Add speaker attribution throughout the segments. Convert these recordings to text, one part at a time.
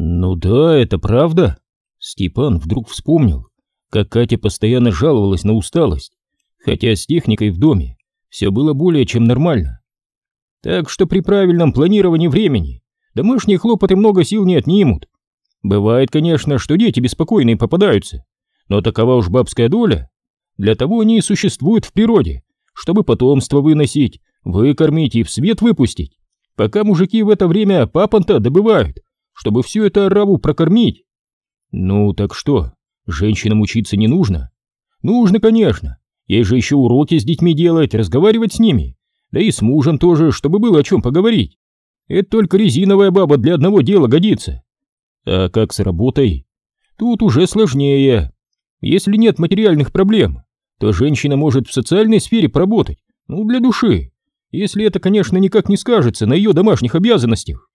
Speaker 1: Ну да, это правда. Степан вдруг вспомнил, как Катя постоянно жаловалась на усталость, хотя с техникой в доме все было более чем нормально. Так что при правильном планировании времени домашние хлопоты много сил не отнимут. Бывает, конечно, что дети беспокойные попадаются, но такова уж бабская доля. Для того они и существуют в природе, чтобы потомство выносить, выкормить и в свет выпустить, пока мужики в это время папанта добывают, чтобы всю эту ораву прокормить. Ну так что, женщинам учиться не нужно? Нужно, конечно. Ей же еще уроки с детьми делать, разговаривать с ними. Да и с мужем тоже, чтобы было о чем поговорить. Это только резиновая баба для одного дела годится. А как с работой? Тут уже сложнее. Если нет материальных проблем, то женщина может в социальной сфере поработать, ну, для души. Если это, конечно, никак не скажется на ее домашних обязанностях.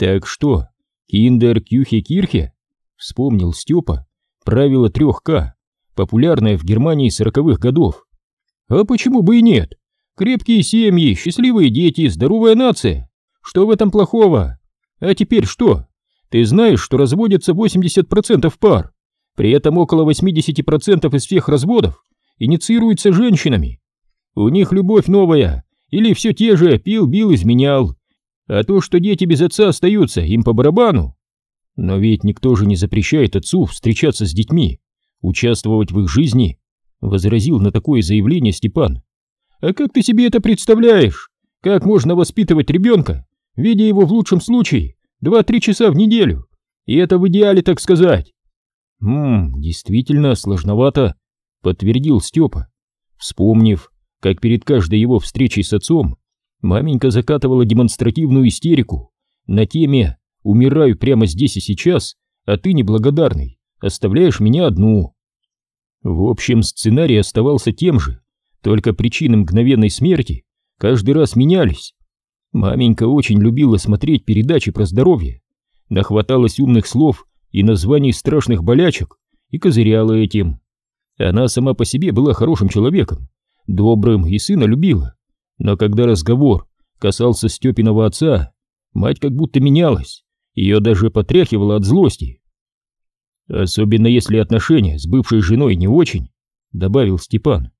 Speaker 1: Так что, киндер, кюхе, кирхе? Вспомнил Степа правило 3К, популярное в Германии сороковых годов. А почему бы и нет? Крепкие семьи, счастливые дети, здоровая нация. Что в этом плохого? А теперь что? Ты знаешь, что разводятся 80% пар. При этом около 80% из всех разводов инициируются женщинами. У них любовь новая, или все те же пил, бил, изменял. А то, что дети без отца остаются, им по барабану. Но ведь никто же не запрещает отцу встречаться с детьми, участвовать в их жизни, возразил на такое заявление Степан. А как ты себе это представляешь? Как можно воспитывать ребенка, видя его в лучшем случае два-три часа в неделю? И это в идеале, так сказать. Хм, действительно сложновато, подтвердил Степа, вспомнив, как перед каждой его встречей с отцом маменька закатывала демонстративную истерику на теме «Умираю прямо здесь и сейчас, а ты неблагодарный, оставляешь меня одну». В общем, сценарий оставался тем же, только причины мгновенной смерти каждый раз менялись. Маменька очень любила смотреть передачи про здоровье, нахваталась умных слов и названий страшных болячек и козыряла этим. Она сама по себе была хорошим человеком, добрым и сына любила, но когда разговор касался Степиного отца, мать как будто менялась, ее даже потряхивало от злости. Особенно если отношения с бывшей женой не очень, добавил Степан.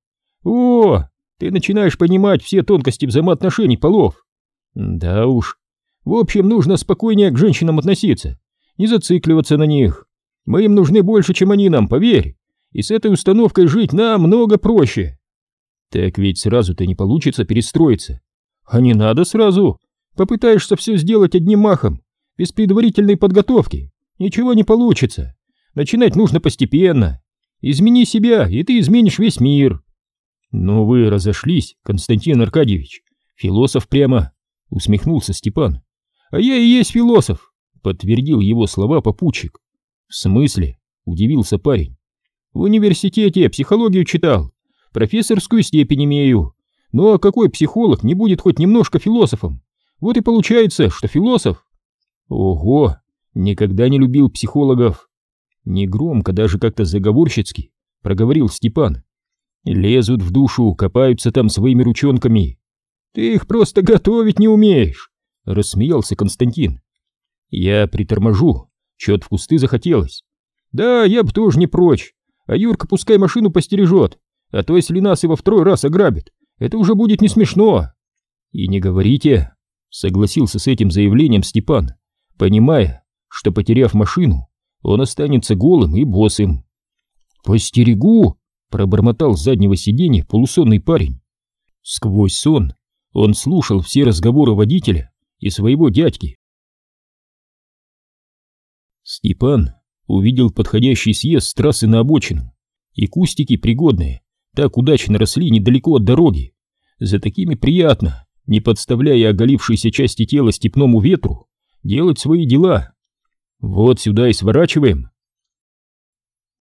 Speaker 1: О, ты начинаешь понимать все тонкости взаимоотношений полов. Да уж. В общем, нужно спокойнее к женщинам относиться, не зацикливаться на них. Мы им нужны больше, чем они нам, поверь. И с этой установкой жить намного проще. Так ведь сразу-то не получится перестроиться. А не надо сразу. Попытаешься все сделать одним махом, без предварительной подготовки. Ничего не получится. Начинать нужно постепенно. Измени себя, и ты изменишь весь мир. Но вы разошлись, Константин Аркадьевич. Философ прямо. Усмехнулся Степан. А я и есть философ, подтвердил его слова попутчик. В смысле? Удивился парень. В университете психологию читал, профессорскую степень имею. Ну а какой психолог не будет хоть немножко философом? Вот и получается, что философ. Ого, никогда не любил психологов. Негромко, даже как-то заговорщицки, проговорил Степан. Лезут в душу, копаются там своими ручонками. Ты их просто готовить не умеешь, рассмеялся Константин. Я приторможу, чё-то в кусты захотелось. Да, я бы тоже не прочь, а Юрка пускай машину постережет, а то если нас во второй раз ограбит, это уже будет не смешно. И не говорите, согласился с этим заявлением Степан, понимая, что потеряв машину, он останется голым и босым. Постерегу, пробормотал с заднего сиденья полусонный парень. Сквозь сон он слушал все разговоры водителя и своего дядьки. Степан увидел подходящий съезд с трассы на обочину, и кустики пригодные, так удачно росли недалеко от дороги. За такими приятно, не подставляя оголившиеся части тела степному ветру, делать свои дела. Вот сюда и сворачиваем.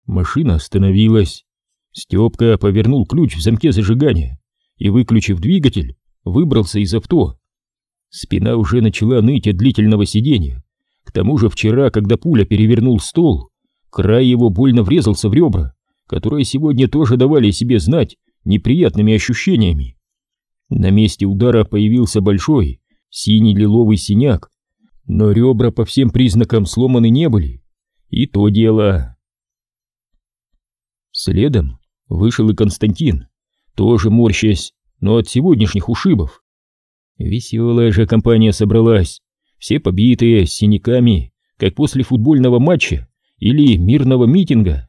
Speaker 1: Машина остановилась. Степка повернул ключ в замке зажигания и, выключив двигатель, выбрался из авто. Спина уже начала ныть от длительного сидения. К тому же вчера, когда пуля перевернул стол, край его больно врезался в ребра, которые сегодня тоже давали себе знать неприятными ощущениями. На месте удара появился большой синий лиловый синяк, но ребра по всем признакам сломаны не были. И то дело. Следом вышел и Константин, тоже морщась, но от сегодняшних ушибов. Веселая же компания собралась, все побитые, с синяками, как после футбольного матча или мирного митинга.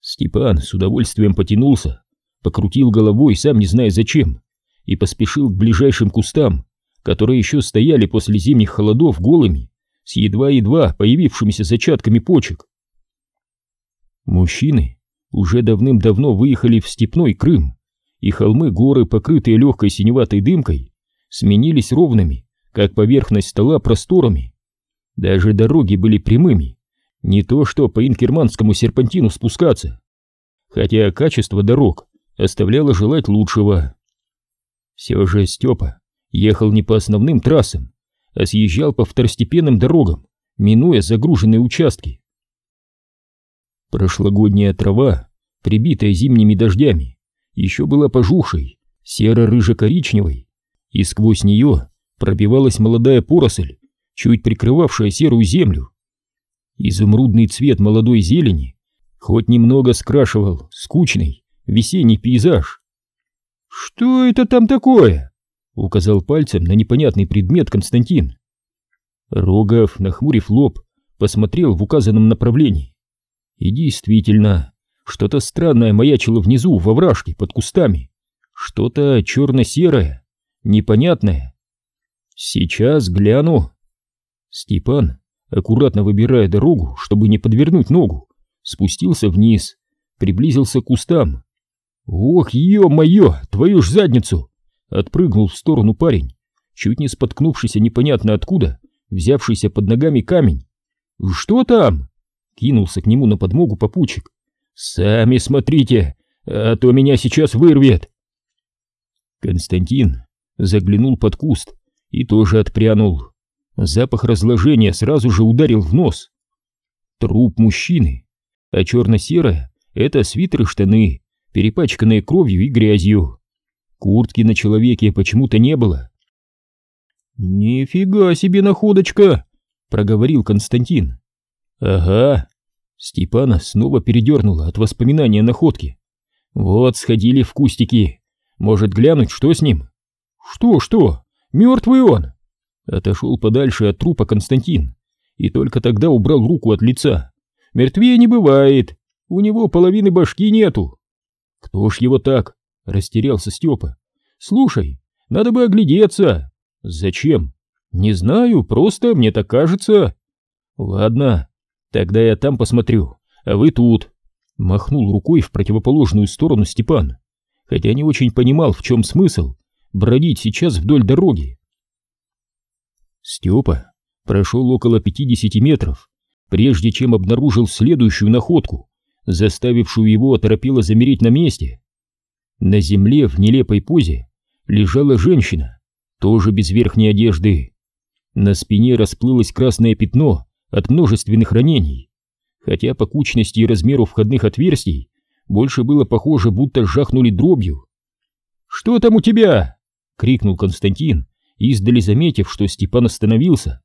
Speaker 1: Степан с удовольствием потянулся, покрутил головой, сам не зная зачем, и поспешил к ближайшим кустам, которые еще стояли после зимних холодов голыми, с едва-едва появившимися зачатками почек. Мужчины уже давным-давно выехали в степной Крым, и холмы-горы, покрытые легкой синеватой дымкой, сменились ровными, как поверхность стола, просторами. Даже дороги были прямыми, не то что по инкерманскому серпантину спускаться. Хотя качество дорог оставляло желать лучшего. Все же Степа ехал не по основным трассам, а съезжал по второстепенным дорогам, минуя загруженные участки. Прошлогодняя трава, прибитая зимними дождями, еще была пожухшей, серо-рыжо-коричневой, и сквозь нее пробивалась молодая поросль, чуть прикрывавшая серую землю. Изумрудный цвет молодой зелени хоть немного скрашивал скучный весенний пейзаж. «Что это там такое?» — указал пальцем на непонятный предмет Константин. Рогов, нахмурив лоб, посмотрел в указанном направлении. И действительно, что-то странное маячило внизу, во вражке, под кустами. Что-то черно-серое, непонятное. Сейчас гляну. Степан, аккуратно выбирая дорогу, чтобы не подвернуть ногу, спустился вниз, приблизился к кустам. «Ох, ё-моё, твою ж задницу!» Отпрыгнул в сторону парень, чуть не споткнувшийся непонятно откуда, взявшийся под ногами камень. «Что там?» Кинулся к нему на подмогу попутчик. «Сами смотрите, а то меня сейчас вырвет!» Константин заглянул под куст и тоже отпрянул. Запах разложения сразу же ударил в нос. Труп мужчины, а черно-серое — это свитер и штаны, перепачканные кровью и грязью. Куртки на человеке почему-то не было. «Нифига себе находочка!» — проговорил Константин. «Ага». Степана снова передернула от воспоминания находки. «Вот, сходили в кустики. Может, глянуть, что с ним?» «Что, что? Мертвый он!» Отошел подальше от трупа Константин и только тогда убрал руку от лица. «Мертвее не бывает. У него половины башки нету». «Кто ж его так?» — растерялся Степа. «Слушай, надо бы оглядеться». «Зачем?» «Не знаю, просто мне так кажется». «Ладно, Тогда я там посмотрю, а вы тут. Махнул рукой в противоположную сторону Степан, хотя не очень понимал, в чем смысл бродить сейчас вдоль дороги. Степа прошел около 50 метров, прежде чем обнаружил следующую находку, заставившую его оторопело замереть на месте. На земле в нелепой позе лежала женщина, тоже без верхней одежды. На спине расплылось красное пятно, от множественных ранений, хотя по кучности и размеру входных отверстий больше было похоже, будто жахнули дробью. «Что там у тебя?» — крикнул Константин, издали заметив, что Степан остановился.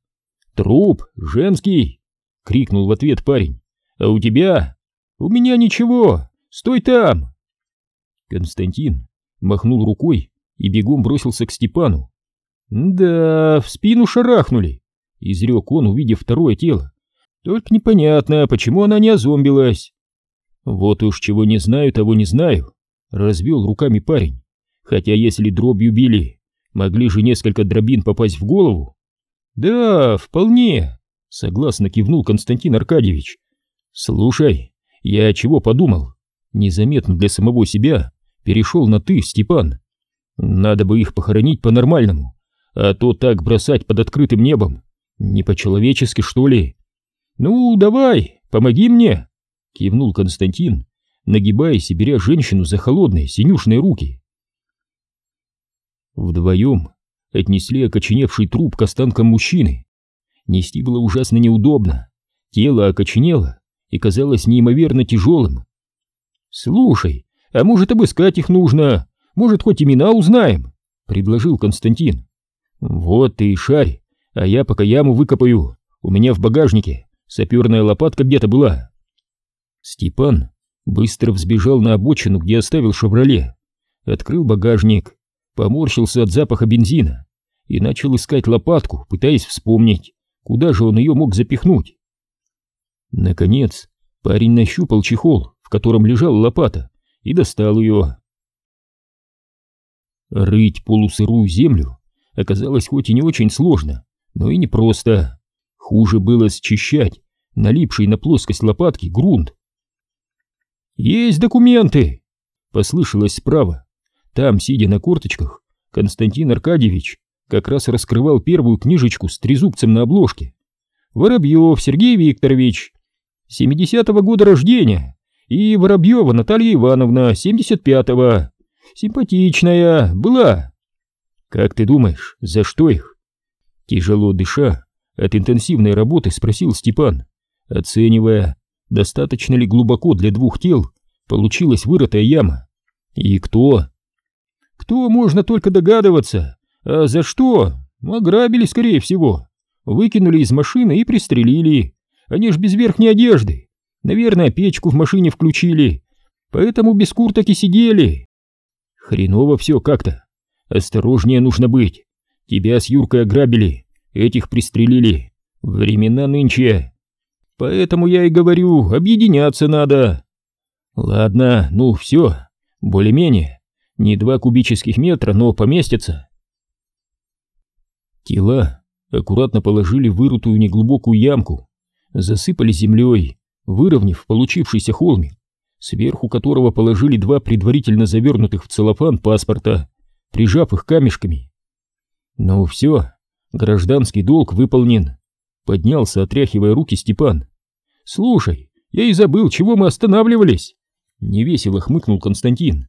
Speaker 1: «Труп, женский!» — крикнул в ответ парень. «А у тебя?» «У меня ничего! Стой там!» Константин махнул рукой и бегом бросился к Степану. «Да, в спину шарахнули!» — изрек он, увидев второе тело. «Только непонятно, почему она не озомбилась». «Вот уж чего не знаю, того не знаю», — развел руками парень. «Хотя если дробью били, могли же несколько дробин попасть в голову». «Да, вполне», — согласно кивнул Константин Аркадьевич. «Слушай, я чего подумал?» Незаметно для самого себя перешел на «ты», Степан. «Надо бы их похоронить по-нормальному, а то так бросать под открытым небом не по-человечески, что ли? Ну, давай, помоги мне, кивнул Константин, нагибаясь и беря женщину за холодные синюшные руки. Вдвоем отнесли окоченевший труп к останкам мужчины. Нести было ужасно неудобно. Тело окоченело и казалось неимоверно тяжелым. «Слушай, а может обыскать их нужно? Может, хоть имена узнаем?» — предложил Константин. «Вот ты и шарь, а я пока яму выкопаю. У меня в багажнике саперная лопатка где-то была. Степан быстро взбежал на обочину, где оставил «Шевроле», открыл багажник, поморщился от запаха бензина и начал искать лопатку, пытаясь вспомнить, куда же он ее мог запихнуть. Наконец, парень нащупал чехол, в котором лежала лопата, и достал ее. Рыть полусырую землю оказалось хоть и не очень сложно, но и непросто. Хуже было счищать налипший на плоскость лопатки грунт. «Есть документы!» — послышалось справа. Там, сидя на корточках, Константин Аркадьевич как раз раскрывал первую книжечку с трезубцем на обложке. «Воробьев Сергей Викторович, 70-го года рождения, и Воробьева Наталья Ивановна, 75-го. Симпатичная была. Как ты думаешь, за что их? Тяжело дыша, от интенсивной работы спросил Степан, оценивая, достаточно ли глубоко для двух тел получилась вырытая яма. И кто? Кто, можно только догадываться. А за что? Ограбили, скорее всего. Выкинули из машины и пристрелили. Они ж без верхней одежды. Наверное, печку в машине включили. Поэтому без курток и сидели. Хреново все как-то. Осторожнее нужно быть. Тебя с Юркой ограбили, этих пристрелили. Времена нынче. Поэтому я и говорю, объединяться надо. Ладно, ну все, более-менее. Не два кубических метра, но поместятся. Тела аккуратно положили в вырутую неглубокую ямку, засыпали землей, выровняв получившийся холмик сверху которого положили два предварительно завернутых в целлофан паспорта, прижав их камешками. Ну все, гражданский долг выполнен. Поднялся, отряхивая руки Степан. Слушай, я и забыл, чего мы останавливались. Невесело хмыкнул Константин.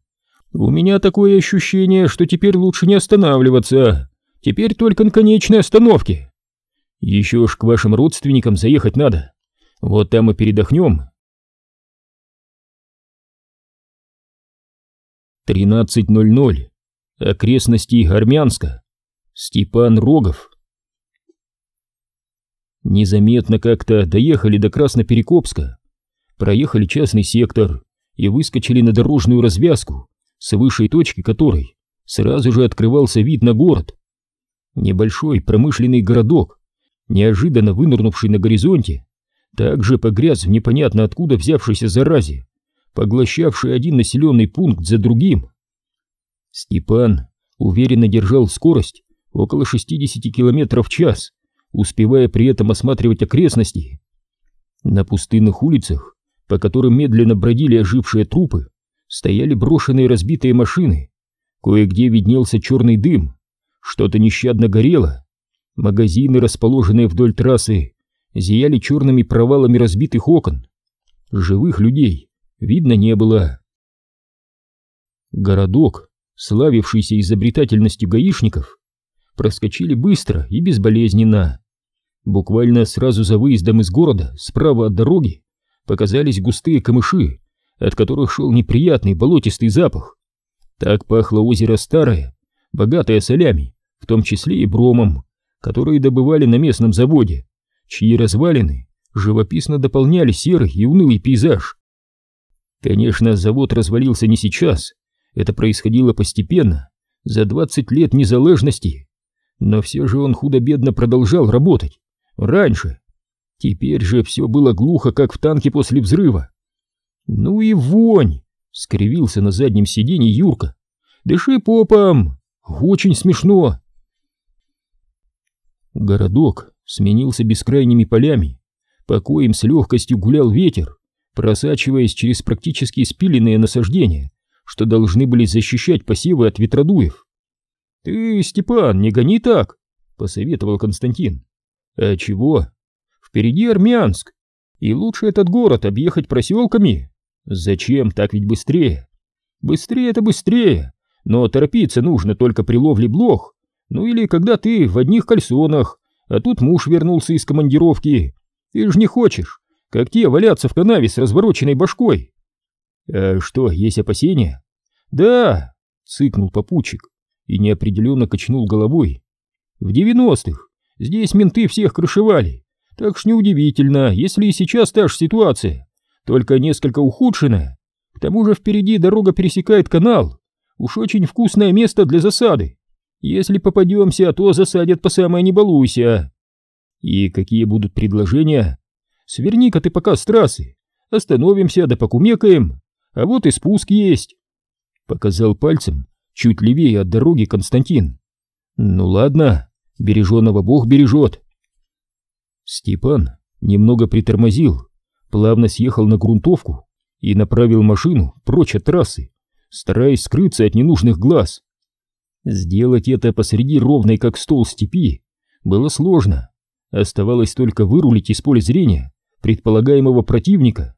Speaker 1: У меня такое ощущение, что теперь лучше не останавливаться. Теперь только на конечной остановке. Еще ж к вашим родственникам заехать надо. Вот там и передохнем, 13.00. Окрестности Армянска. Степан Рогов. Незаметно как-то доехали до Красноперекопска, проехали частный сектор и выскочили на дорожную развязку, с высшей точки которой сразу же открывался вид на город. Небольшой промышленный городок, неожиданно вынырнувший на горизонте, также погряз в непонятно откуда взявшейся заразе поглощавший один населенный пункт за другим. Степан уверенно держал скорость около 60 км в час, успевая при этом осматривать окрестности. На пустынных улицах, по которым медленно бродили ожившие трупы, стояли брошенные разбитые машины. Кое-где виднелся черный дым, что-то нещадно горело. Магазины, расположенные вдоль трассы, зияли черными провалами разбитых окон. Живых людей видно не было. Городок, славившийся изобретательностью гаишников, проскочили быстро и безболезненно. Буквально сразу за выездом из города, справа от дороги, показались густые камыши, от которых шел неприятный болотистый запах. Так пахло озеро Старое, богатое солями, в том числе и бромом, которые добывали на местном заводе, чьи развалины живописно дополняли серый и унылый пейзаж. Конечно, завод развалился не сейчас, это происходило постепенно, за 20 лет незалежности, но все же он худо-бедно продолжал работать, раньше. Теперь же все было глухо, как в танке после взрыва. «Ну и вонь!» — скривился на заднем сиденье Юрка. «Дыши попом! Очень смешно!» Городок сменился бескрайними полями, по коим с легкостью гулял ветер, просачиваясь через практически спиленные насаждения, что должны были защищать посевы от ветродуев. «Ты, Степан, не гони так!» — посоветовал Константин. «А чего? Впереди Армянск, и лучше этот город объехать проселками. Зачем, так ведь быстрее?» «Быстрее это быстрее, но торопиться нужно только при ловле блох, ну или когда ты в одних кальсонах, а тут муж вернулся из командировки. Ты же не хочешь, как те валяться в канаве с развороченной башкой. А что, есть опасения? Да, цыкнул попутчик и неопределенно качнул головой. В девяностых Здесь менты всех крышевали, так что неудивительно, если и сейчас та же ситуация, только несколько ухудшенная. К тому же впереди дорога пересекает канал. Уж очень вкусное место для засады. Если попадемся, то засадят по самое не балуйся. И какие будут предложения? Сверни-ка ты пока с трассы. Остановимся да покумекаем. А вот и спуск есть. Показал пальцем чуть левее от дороги Константин. Ну ладно, береженого Бог бережет. Степан немного притормозил, плавно съехал на грунтовку и направил машину прочь от трассы, стараясь скрыться от ненужных глаз. Сделать это посреди ровной как стол степи было сложно. Оставалось только вырулить из поля зрения предполагаемого противника.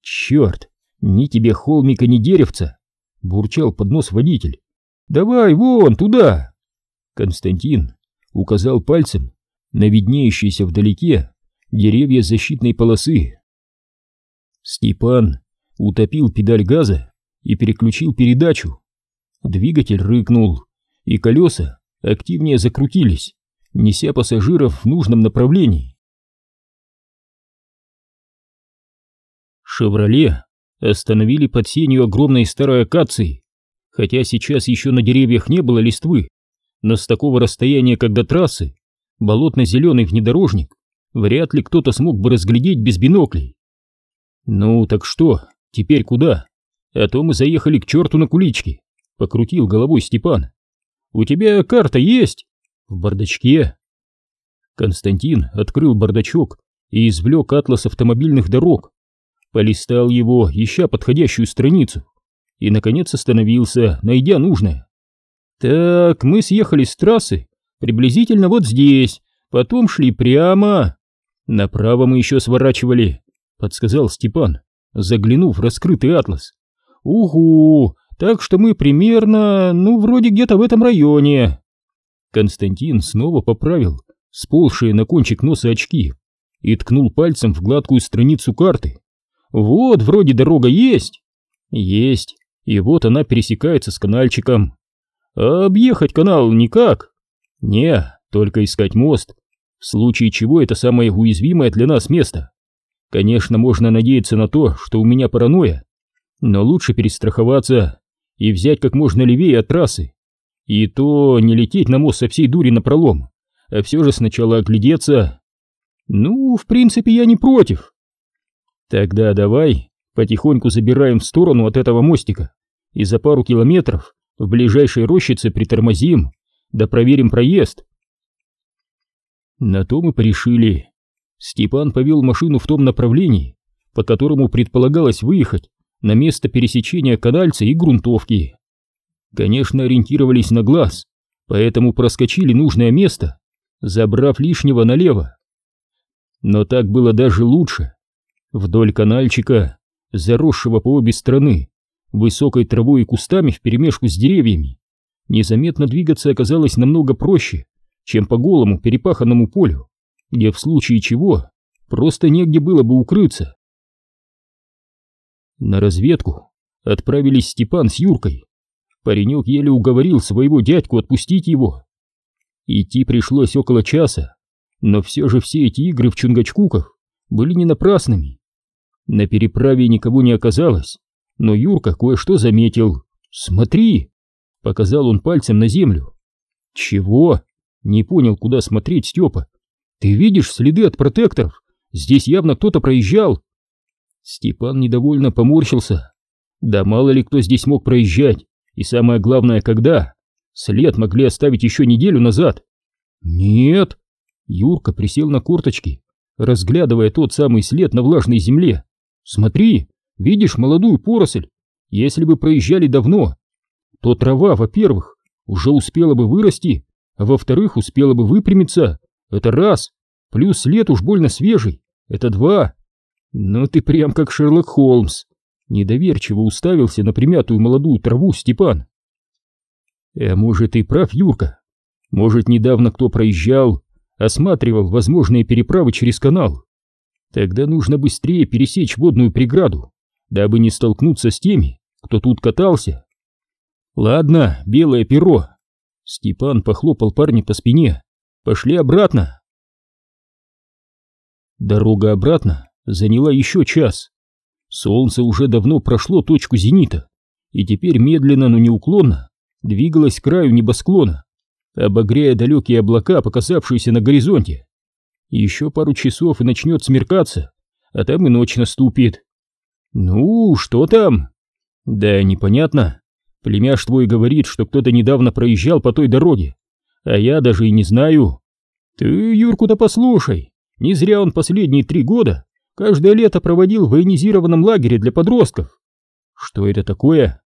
Speaker 1: «Черт, ни тебе холмика, ни деревца!» — бурчал под нос водитель. «Давай вон туда!» Константин указал пальцем на виднеющиеся вдалеке деревья защитной полосы. Степан утопил педаль газа и переключил передачу. Двигатель рыкнул, и колеса активнее закрутились, неся пассажиров в нужном направлении. «Шевроле» остановили под сенью огромной старой акации, хотя сейчас еще на деревьях не было листвы, но с такого расстояния, как до трассы, болотно-зеленый внедорожник вряд ли кто-то смог бы разглядеть без биноклей. «Ну так что, теперь куда? А то мы заехали к черту на куличке», — покрутил головой Степан. «У тебя карта есть?» «В бардачке». Константин открыл бардачок и извлек атлас автомобильных дорог, полистал его, ища подходящую страницу, и, наконец, остановился, найдя нужное. «Так, мы съехали с трассы, приблизительно вот здесь, потом шли прямо...» «Направо мы еще сворачивали», — подсказал Степан, заглянув в раскрытый атлас. «Угу, так что мы примерно, ну, вроде где-то в этом районе». Константин снова поправил сползшие на кончик носа очки и ткнул пальцем в гладкую страницу карты. «Вот, вроде дорога есть». «Есть, и вот она пересекается с канальчиком. А объехать канал никак. Не, только искать мост, в случае чего это самое уязвимое для нас место. Конечно, можно надеяться на то, что у меня паранойя, но лучше перестраховаться и взять как можно левее от трассы. И то не лететь на мост со всей дури напролом, а все же сначала оглядеться. Ну, в принципе, я не против. Тогда давай потихоньку забираем в сторону от этого мостика и за пару километров в ближайшей рощице притормозим, да проверим проезд. На то мы порешили. Степан повел машину в том направлении, по которому предполагалось выехать на место пересечения канальца и грунтовки. Конечно, ориентировались на глаз, поэтому проскочили нужное место, забрав лишнего налево. Но так было даже лучше. Вдоль канальчика, заросшего по обе стороны, высокой травой и кустами вперемешку с деревьями, незаметно двигаться оказалось намного проще, чем по голому перепаханному полю, где в случае чего просто негде было бы укрыться. На разведку отправились Степан с Юркой. Паренек еле уговорил своего дядьку отпустить его. Идти пришлось около часа, но все же все эти игры в Чунгачкуках были не напрасными. На переправе никого не оказалось, но Юрка кое-что заметил. «Смотри!» — показал он пальцем на землю. «Чего?» — не понял, куда смотреть Степа. «Ты видишь следы от протекторов? Здесь явно кто-то проезжал!» Степан недовольно поморщился. «Да мало ли кто здесь мог проезжать, и самое главное, когда? След могли оставить еще неделю назад!» «Нет!» Юрка присел на корточки, разглядывая тот самый след на влажной земле. «Смотри!» Видишь молодую поросль? Если бы проезжали давно, то трава, во-первых, уже успела бы вырасти, а во-вторых, успела бы выпрямиться. Это раз. Плюс след уж больно свежий. Это два. Ну ты прям как Шерлок Холмс. Недоверчиво уставился на примятую молодую траву Степан. А может и прав Юрка. Может недавно кто проезжал, осматривал возможные переправы через канал. Тогда нужно быстрее пересечь водную преграду дабы не столкнуться с теми, кто тут катался. Ладно, белое перо. Степан похлопал парня по спине. Пошли обратно. Дорога обратно заняла еще час. Солнце уже давно прошло точку зенита, и теперь медленно, но неуклонно двигалось к краю небосклона, обогрея далекие облака, показавшиеся на горизонте. Еще пару часов и начнет смеркаться, а там и ночь наступит. Ну, что там? Да непонятно. Племяш твой говорит, что кто-то недавно проезжал по той дороге, а я даже и не знаю. Ты Юрку-то послушай, не зря он последние три года каждое лето проводил в военизированном лагере для подростков. Что это такое?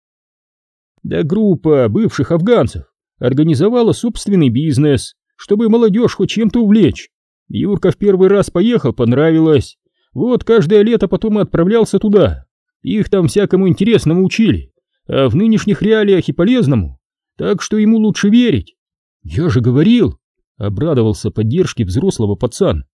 Speaker 1: Да группа бывших афганцев организовала собственный бизнес, чтобы молодежь хоть чем-то увлечь. Юрка в первый раз поехал, понравилось. Вот каждое лето потом и отправлялся туда. Их там всякому интересному учили, а в нынешних реалиях и полезному. Так что ему лучше верить. Я же говорил, обрадовался поддержке взрослого пацан.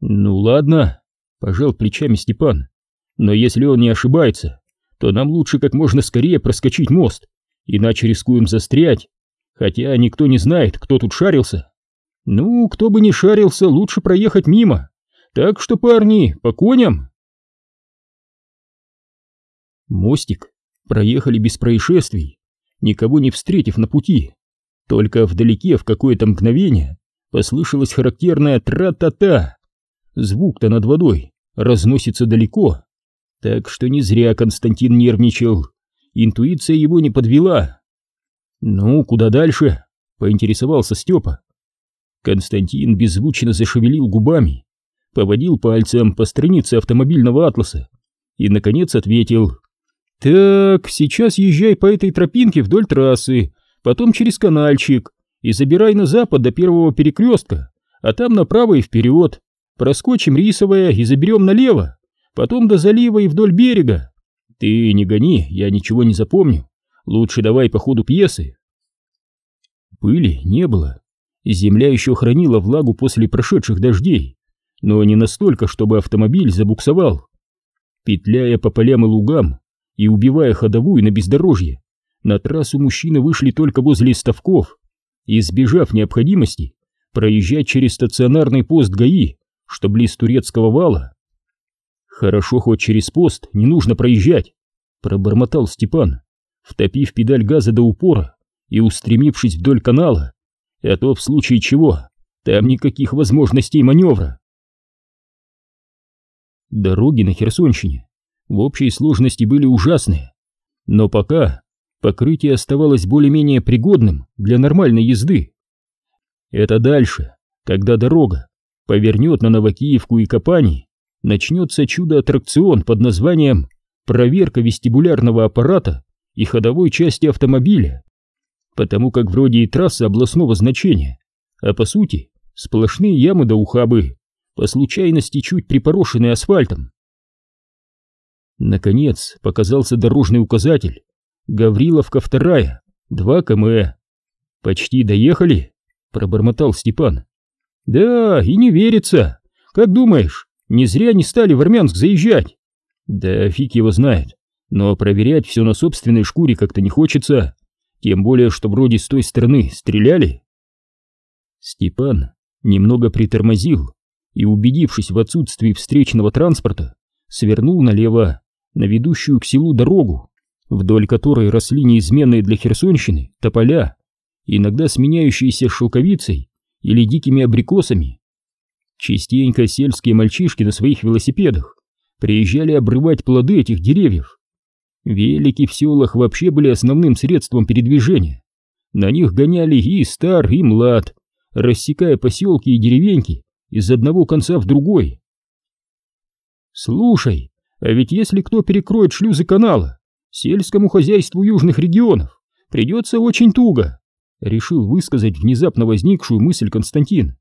Speaker 1: Ну ладно, пожал плечами Степан. Но если он не ошибается, то нам лучше как можно скорее проскочить мост, иначе рискуем застрять. Хотя никто не знает, кто тут шарился. Ну, кто бы ни шарился, лучше проехать мимо. Так что, парни, по коням. Мостик проехали без происшествий, никого не встретив на пути. Только вдалеке в какое-то мгновение послышалось характерное тра-та-та. Звук-то над водой разносится далеко, так что не зря Константин нервничал. Интуиция его не подвела. «Ну, куда дальше?» — поинтересовался Степа. Константин беззвучно зашевелил губами, поводил пальцем по странице автомобильного атласа и, наконец, ответил. «Так, сейчас езжай по этой тропинке вдоль трассы, потом через канальчик и забирай на запад до первого перекрестка, а там направо и вперед. Проскочим рисовое и заберем налево, потом до залива и вдоль берега. Ты не гони, я ничего не запомню. Лучше давай по ходу пьесы». Пыли не было, Земля еще хранила влагу после прошедших дождей, но не настолько, чтобы автомобиль забуксовал. Петляя по полям и лугам и убивая ходовую на бездорожье, на трассу мужчины вышли только возле ставков, избежав необходимости проезжать через стационарный пост ГАИ, что близ турецкого вала. «Хорошо, хоть через пост не нужно проезжать», — пробормотал Степан, втопив педаль газа до упора и устремившись вдоль канала, а то в случае чего там никаких возможностей маневра. Дороги на Херсонщине в общей сложности были ужасные, но пока покрытие оставалось более-менее пригодным для нормальной езды. Это дальше, когда дорога повернет на Новокиевку и Капани, начнется чудо-аттракцион под названием «Проверка вестибулярного аппарата и ходовой части автомобиля» потому как вроде и трасса областного значения, а по сути сплошные ямы до ухабы, по случайности чуть припорошенные асфальтом. Наконец показался дорожный указатель. Гавриловка вторая, 2 км. Почти доехали, пробормотал Степан. Да, и не верится. Как думаешь, не зря не стали в Армянск заезжать? Да фиг его знает, но проверять все на собственной шкуре как-то не хочется. Тем более, что вроде с той стороны стреляли. Степан немного притормозил и, убедившись в отсутствии встречного транспорта, свернул налево на ведущую к селу дорогу, вдоль которой росли неизменные для Херсонщины тополя, иногда сменяющиеся шелковицей или дикими абрикосами. Частенько сельские мальчишки на своих велосипедах приезжали обрывать плоды этих деревьев, Велики в селах вообще были основным средством передвижения. На них гоняли и стар, и млад, рассекая поселки и деревеньки из одного конца в другой. Слушай, а ведь если кто перекроет шлюзы канала, сельскому хозяйству южных регионов придется очень туго, решил высказать внезапно возникшую мысль Константин.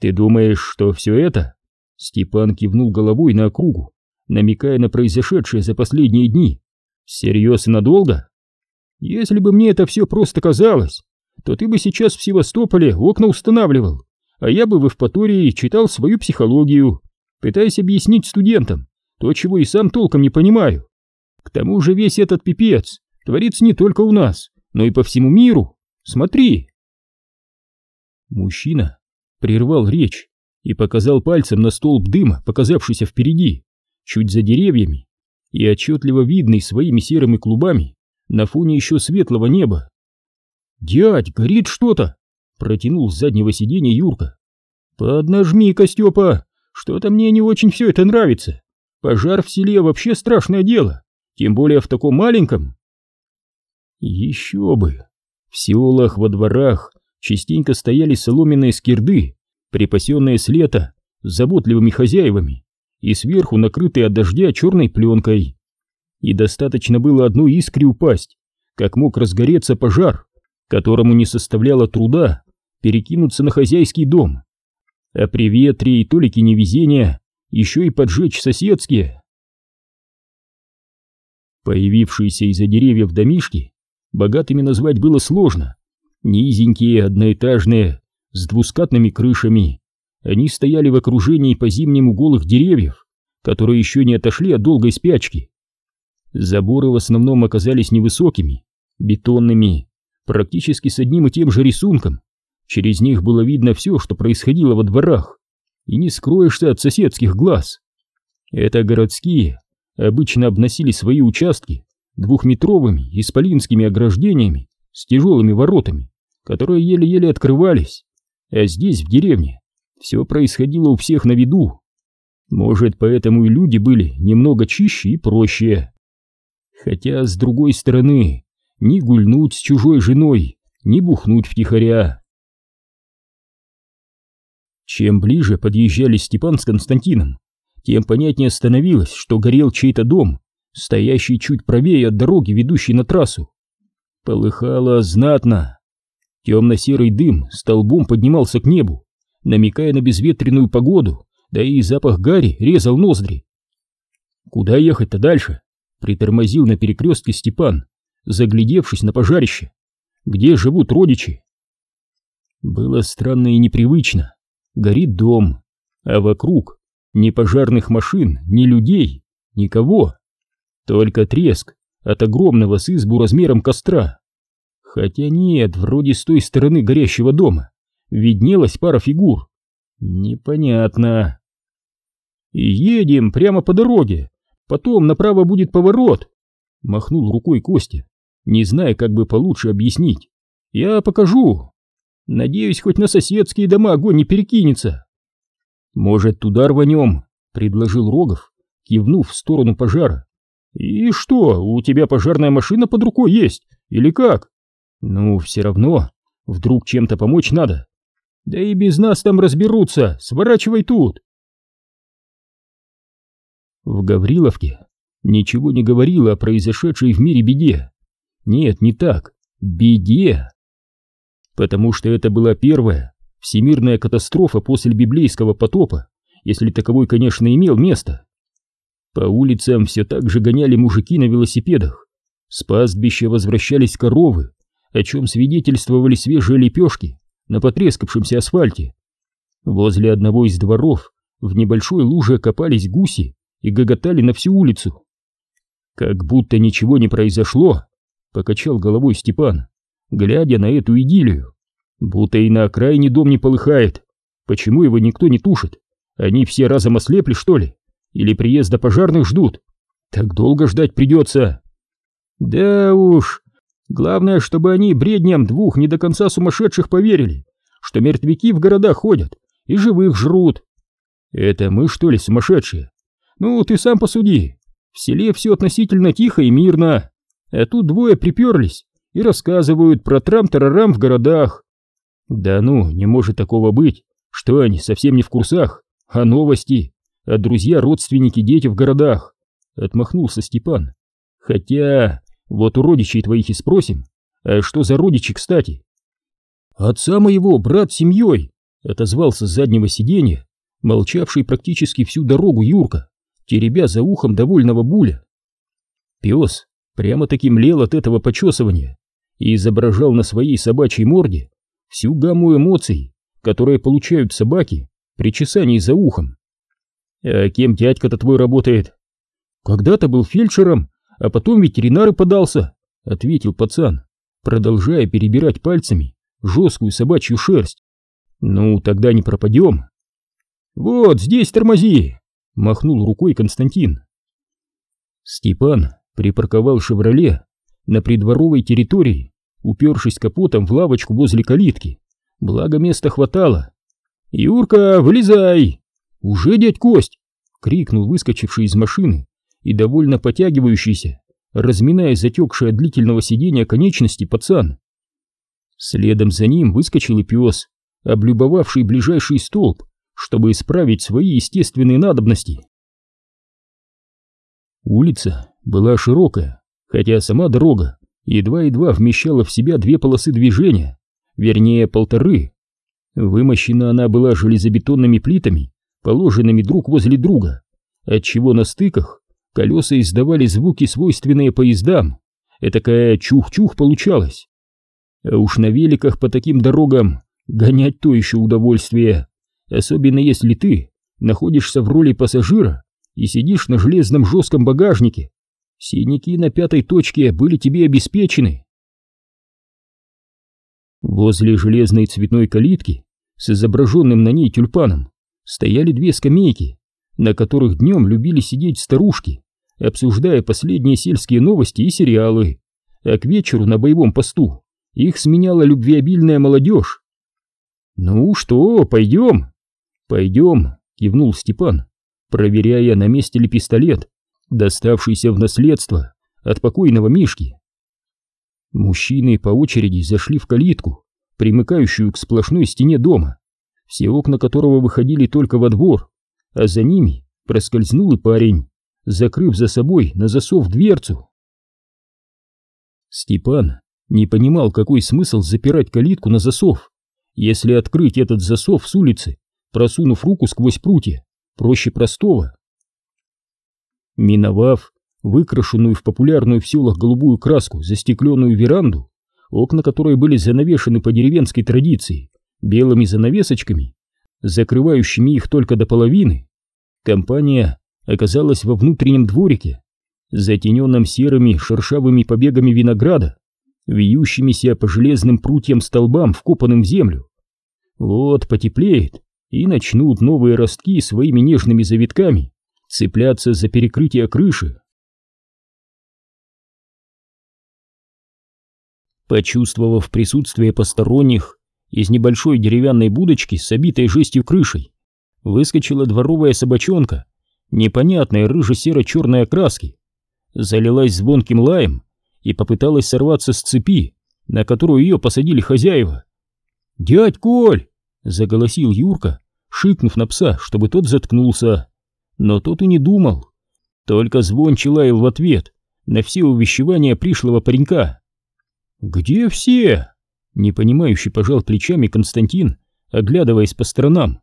Speaker 1: Ты думаешь, что все это? Степан кивнул головой на округу, намекая на произошедшее за последние дни. Всерьез и надолго? Если бы мне это все просто казалось, то ты бы сейчас в Севастополе окна устанавливал, а я бы в Эвпатории читал свою психологию, пытаясь объяснить студентам то, чего и сам толком не понимаю. К тому же весь этот пипец творится не только у нас, но и по всему миру. Смотри. Мужчина прервал речь и показал пальцем на столб дыма, показавшийся впереди, чуть за деревьями, и отчетливо видный своими серыми клубами на фоне еще светлого неба. «Дядь, горит что-то!» — протянул с заднего сиденья Юрка. «Поднажми-ка, Степа! Что-то мне не очень все это нравится. Пожар в селе вообще страшное дело, тем более в таком маленьком». Еще бы! В селах, во дворах частенько стояли соломенные скирды, припасенные с лета заботливыми хозяевами и сверху накрытые от дождя черной пленкой. И достаточно было одной искре упасть, как мог разгореться пожар, которому не составляло труда перекинуться на хозяйский дом. А при ветре и толике невезения еще и поджечь соседские. Появившиеся из-за деревьев домишки богатыми назвать было сложно. Низенькие, одноэтажные, с двускатными крышами, они стояли в окружении по-зимнему голых деревьев, которые еще не отошли от долгой спячки. Заборы в основном оказались невысокими, бетонными, практически с одним и тем же рисунком. Через них было видно все, что происходило во дворах, и не скроешься от соседских глаз. Это городские обычно обносили свои участки двухметровыми исполинскими ограждениями с тяжелыми воротами, которые еле-еле открывались, а здесь, в деревне, все происходило у всех на виду. Может, поэтому и люди были немного чище и проще. Хотя, с другой стороны, ни гульнуть с чужой женой, ни бухнуть втихаря. Чем ближе подъезжали Степан с Константином, тем понятнее становилось, что горел чей-то дом, стоящий чуть правее от дороги, ведущей на трассу. Полыхало знатно. Темно-серый дым столбом поднимался к небу, намекая на безветренную погоду, да и запах гари резал ноздри. «Куда ехать-то дальше?» — притормозил на перекрестке Степан, заглядевшись на пожарище. «Где живут родичи?» Было странно и непривычно. Горит дом, а вокруг ни пожарных машин, ни людей, никого. Только треск от огромного с избу размером костра. Хотя нет, вроде с той стороны горящего дома виднелась пара фигур. Непонятно. И едем прямо по дороге. Потом направо будет поворот. Махнул рукой Костя, не зная, как бы получше объяснить. Я покажу. Надеюсь, хоть на соседские дома огонь не перекинется. Может, туда рванем, предложил Рогов, кивнув в сторону пожара. И что, у тебя пожарная машина под рукой есть? Или как? Ну, все равно, вдруг чем-то помочь надо. Да и без нас там разберутся, сворачивай тут. В Гавриловке ничего не говорило о произошедшей в мире беде. Нет, не так, беде. Потому что это была первая всемирная катастрофа после библейского потопа, если таковой, конечно, имел место. По улицам все так же гоняли мужики на велосипедах, с пастбища возвращались коровы, о чем свидетельствовали свежие лепешки на потрескавшемся асфальте. Возле одного из дворов в небольшой луже копались гуси и гоготали на всю улицу. Как будто ничего не произошло, покачал головой Степан, глядя на эту идиллию. Будто и на окраине дом не полыхает. Почему его никто не тушит? Они все разом ослепли, что ли? Или приезда пожарных ждут? Так долго ждать придется. Да уж, Главное, чтобы они бредням двух не до конца сумасшедших поверили, что мертвяки в городах ходят и живых жрут. Это мы, что ли, сумасшедшие? Ну, ты сам посуди. В селе все относительно тихо и мирно, а тут двое приперлись и рассказывают про трам-тарарам в городах. Да ну, не может такого быть, что они совсем не в курсах, а новости, а друзья, родственники, дети в городах. Отмахнулся Степан. Хотя вот у родичей твоих и спросим. А что за родичи, кстати? Отца моего, брат с семьей, отозвался с заднего сиденья, молчавший практически всю дорогу Юрка, теребя за ухом довольного буля. Пес прямо-таки млел от этого почесывания и изображал на своей собачьей морде всю гамму эмоций, которые получают собаки при чесании за ухом. А кем дядька-то твой работает? Когда-то был фельдшером а потом ветеринар и подался, ответил пацан, продолжая перебирать пальцами жесткую собачью шерсть. Ну, тогда не пропадем. Вот здесь тормози, махнул рукой Константин. Степан припарковал «Шевроле» на придворовой территории, упершись капотом в лавочку возле калитки. Благо места хватало. «Юрка, вылезай!» «Уже, дядь Кость!» — крикнул выскочивший из машины и довольно потягивающийся, разминая затекшие от длительного сидения конечности пацан. Следом за ним выскочил и пес, облюбовавший ближайший столб, чтобы исправить свои естественные надобности. Улица была широкая, хотя сама дорога едва-едва вмещала в себя две полосы движения, вернее полторы. Вымощена она была железобетонными плитами, положенными друг возле друга, отчего на стыках колеса издавали звуки, свойственные поездам. Этакая чух-чух получалась. А уж на великах по таким дорогам гонять то еще удовольствие, особенно если ты находишься в роли пассажира и сидишь на железном жестком багажнике. Синяки на пятой точке были тебе обеспечены. Возле железной цветной калитки с изображенным на ней тюльпаном стояли две скамейки, на которых днем любили сидеть старушки, обсуждая последние сельские новости и сериалы, а к вечеру на боевом посту их сменяла любвеобильная молодежь. «Ну что, пойдем?» «Пойдем», — кивнул Степан, проверяя, на месте ли пистолет, доставшийся в наследство от покойного Мишки. Мужчины по очереди зашли в калитку, примыкающую к сплошной стене дома, все окна которого выходили только во двор, а за ними проскользнул и парень, закрыв за собой на засов дверцу. Степан не понимал, какой смысл запирать калитку на засов, если открыть этот засов с улицы, просунув руку сквозь прутья, проще простого. Миновав выкрашенную в популярную в селах голубую краску застекленную веранду, окна которой были занавешены по деревенской традиции белыми занавесочками, закрывающими их только до половины, компания оказалась во внутреннем дворике, затененном серыми шершавыми побегами винограда, вьющимися по железным прутьям столбам, вкопанным в землю. Вот потеплеет, и начнут новые ростки своими нежными завитками цепляться за перекрытие крыши. Почувствовав присутствие посторонних, из небольшой деревянной будочки с обитой жестью крышей выскочила дворовая собачонка, непонятной рыже-серо-черной окраски, залилась звонким лаем и попыталась сорваться с цепи, на которую ее посадили хозяева. «Дядь Коль!» — заголосил Юрка, шикнув на пса, чтобы тот заткнулся. Но тот и не думал. Только звон лаял в ответ на все увещевания пришлого паренька. «Где все?» — непонимающе пожал плечами Константин, оглядываясь по сторонам.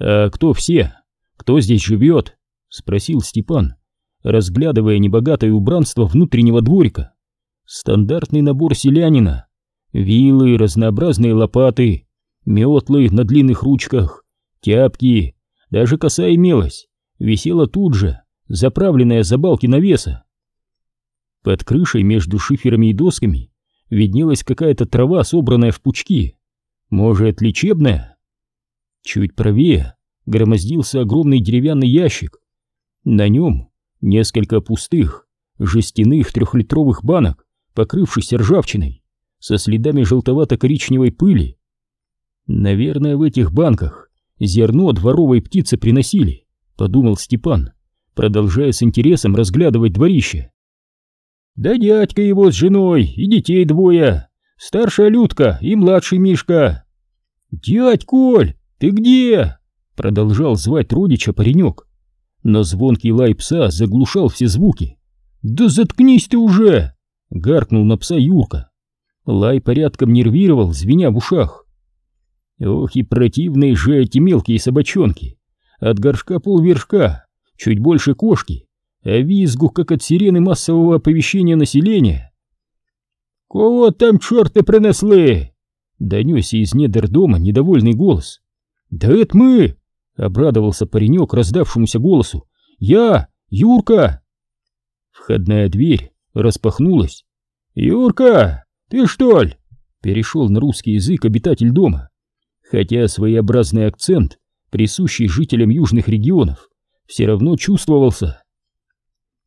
Speaker 1: «А кто все? Кто здесь живет?» — спросил Степан, разглядывая небогатое убранство внутреннего дворика. Стандартный набор селянина. Вилы, разнообразные лопаты, метлы на длинных ручках, тяпки, даже коса имелась, висела тут же, заправленная за балки навеса. Под крышей между шиферами и досками виднелась какая-то трава, собранная в пучки. Может, лечебная? Чуть правее громоздился огромный деревянный ящик. На нем несколько пустых, жестяных трехлитровых банок, покрывшихся ржавчиной, со следами желтовато-коричневой пыли. Наверное, в этих банках зерно дворовой птицы приносили, подумал Степан, продолжая с интересом разглядывать дворище. Да дядька его с женой и детей двое, старшая Людка и младший Мишка. Дядь Коль, ты где? Продолжал звать родича паренек, но звонкий лай пса заглушал все звуки. Да заткнись ты уже! Гаркнул на пса Юрка. Лай порядком нервировал, звеня в ушах. Ох и противные же эти мелкие собачонки. От горшка полвершка, чуть больше кошки, а визгу, как от сирены массового оповещения населения. «Кого там черты принесли?» Донесся из недр дома недовольный голос. «Да это мы!» — обрадовался паренек раздавшемуся голосу. «Я! Юрка!» Входная дверь распахнулась. «Юрка, ты что ли?» — перешел на русский язык обитатель дома. хотя своеобразный акцент, присущий жителям южных регионов, все равно чувствовался.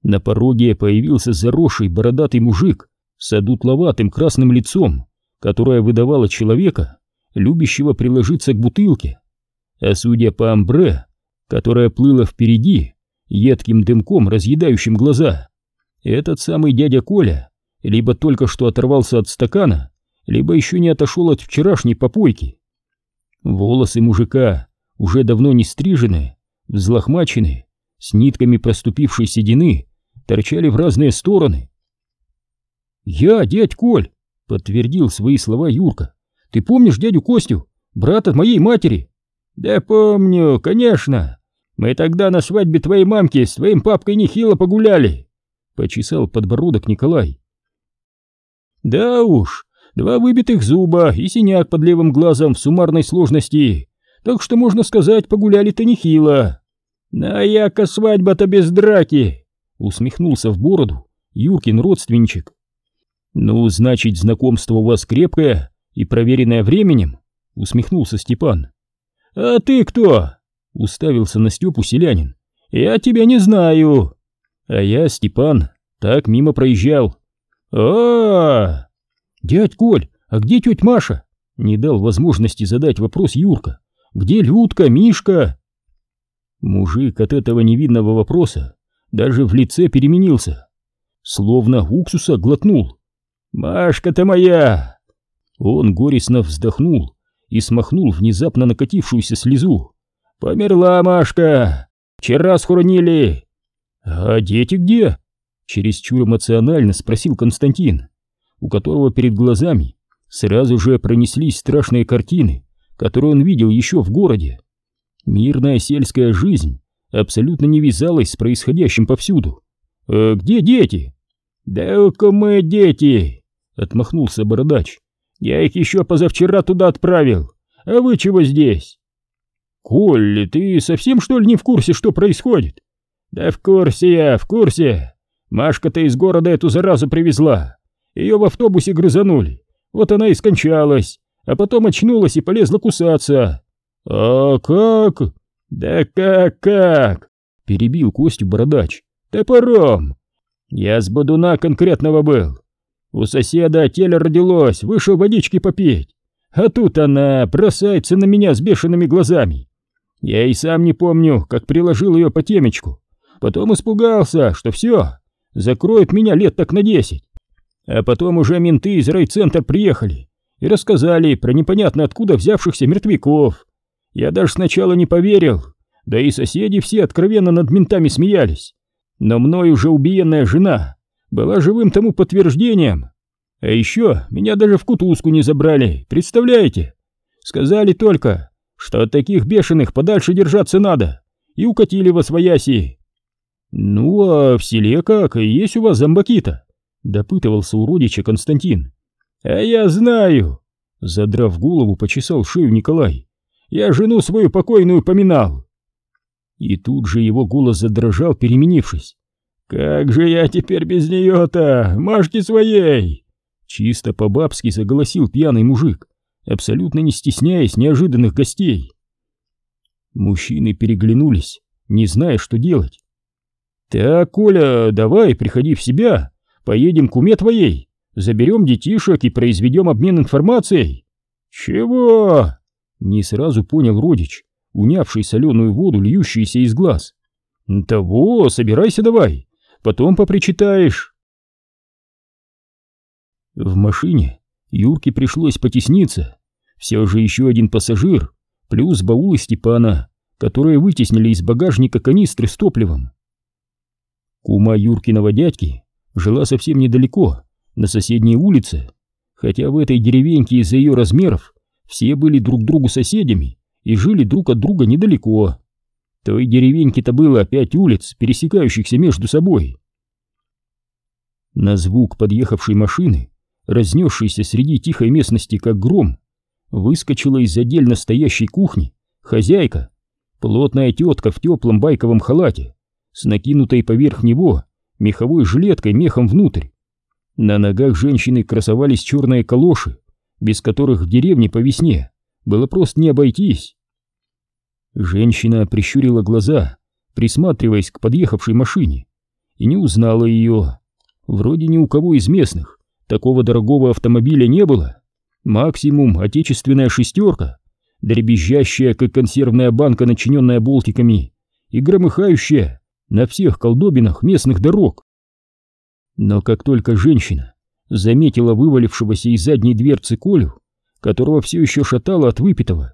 Speaker 1: На пороге появился заросший бородатый мужик с одутловатым красным лицом, которое выдавало человека, любящего приложиться к бутылке. А судя по амбре, которая плыла впереди, едким дымком, разъедающим глаза, этот самый дядя Коля либо только что оторвался от стакана, либо еще не отошел от вчерашней попойки. Волосы мужика, уже давно не стрижены, взлохмачены, с нитками проступившей седины, торчали в разные стороны. «Я, дядь Коль!» — подтвердил свои слова Юрка. «Ты помнишь дядю Костю, брата моей матери?» «Да помню, конечно. Мы тогда на свадьбе твоей мамки с твоим папкой нехило погуляли!» Почесал подбородок Николай. «Да уж, два выбитых зуба и синяк под левым глазом в суммарной сложности, так что, можно сказать, погуляли-то нехило. А яко свадьба-то без драки!» Усмехнулся в бороду Юркин родственничек. «Ну, значит, знакомство у вас крепкое и проверенное временем?» Усмехнулся Степан. «А ты кто?» Уставился на Степу селянин. «Я тебя не знаю!» «А я Степан, так мимо проезжал». «А-а-а!» «Дядь Коль, а где тетя Маша?» Не дал возможности задать вопрос Юрка. «Где Людка, Мишка?» Мужик от этого невидного вопроса даже в лице переменился. Словно уксуса глотнул. «Машка-то моя!» Он горестно вздохнул и смахнул внезапно накатившуюся слезу. «Померла Машка! Вчера схоронили!» «А дети где?» Чересчур эмоционально спросил Константин, у которого перед глазами сразу же пронеслись страшные картины, которые он видел еще в городе. Мирная сельская жизнь абсолютно не вязалась с происходящим повсюду. «А где дети?» «Да у мы дети!» — отмахнулся бородач. «Я их еще позавчера туда отправил. А вы чего здесь?» «Колли, ты совсем что ли не в курсе, что происходит?» «Да в курсе я, в курсе. Машка-то из города эту заразу привезла. Ее в автобусе грызанули. Вот она и скончалась, а потом очнулась и полезла кусаться». «А как?» «Да как-как?» — перебил Костю бородач. «Топором. Я с бодуна конкретного был. У соседа теле родилось, вышел водички попить. А тут она бросается на меня с бешеными глазами. Я и сам не помню, как приложил ее по темечку. Потом испугался, что все, закроет меня лет так на десять. А потом уже менты из райцентра приехали и рассказали про непонятно откуда взявшихся мертвяков. Я даже сначала не поверил, да и соседи все откровенно над ментами смеялись. Но мной уже убиенная жена была живым тому подтверждением. А еще меня даже в кутузку не забрали, представляете? Сказали только, что от таких бешеных подальше держаться надо, и укатили во свояси. Ну а в селе как, есть у вас зомбаки-то? Допытывался у родича Константин. А я знаю, задрав голову, почесал шею Николай. Я жену свою покойную поминал. И тут же его голос задрожал, переменившись. «Как же я теперь без нее-то, Машки своей!» Чисто по-бабски заголосил пьяный мужик, абсолютно не стесняясь неожиданных гостей. Мужчины переглянулись, не зная, что делать. «Так, Коля, давай, приходи в себя, поедем к уме твоей, заберем детишек и произведем обмен информацией». «Чего?» — не сразу понял родич, унявший соленую воду, льющуюся из глаз. «Того, собирайся давай, потом попричитаешь». В машине Юрке пришлось потесниться. Все же еще один пассажир, плюс баулы Степана, которые вытеснили из багажника канистры с топливом. Кума Юркиного дядьки жила совсем недалеко, на соседней улице, хотя в этой деревеньке из-за ее размеров все были друг другу соседями и жили друг от друга недалеко. Той деревеньке-то было пять улиц, пересекающихся между собой. На звук подъехавшей машины разнесшийся среди тихой местности как гром, выскочила из отдельно стоящей кухни хозяйка, плотная тетка в теплом байковом халате, с накинутой поверх него меховой жилеткой мехом внутрь. На ногах женщины красовались черные калоши, без которых в деревне по весне было просто не обойтись. Женщина прищурила глаза, присматриваясь к подъехавшей машине, и не узнала ее. Вроде ни у кого из местных такого дорогого автомобиля не было. Максимум отечественная шестерка, дребезжащая, как консервная банка, начиненная болтиками, и громыхающая на всех колдобинах местных дорог. Но как только женщина заметила вывалившегося из задней дверцы Колю, которого все еще шатало от выпитого,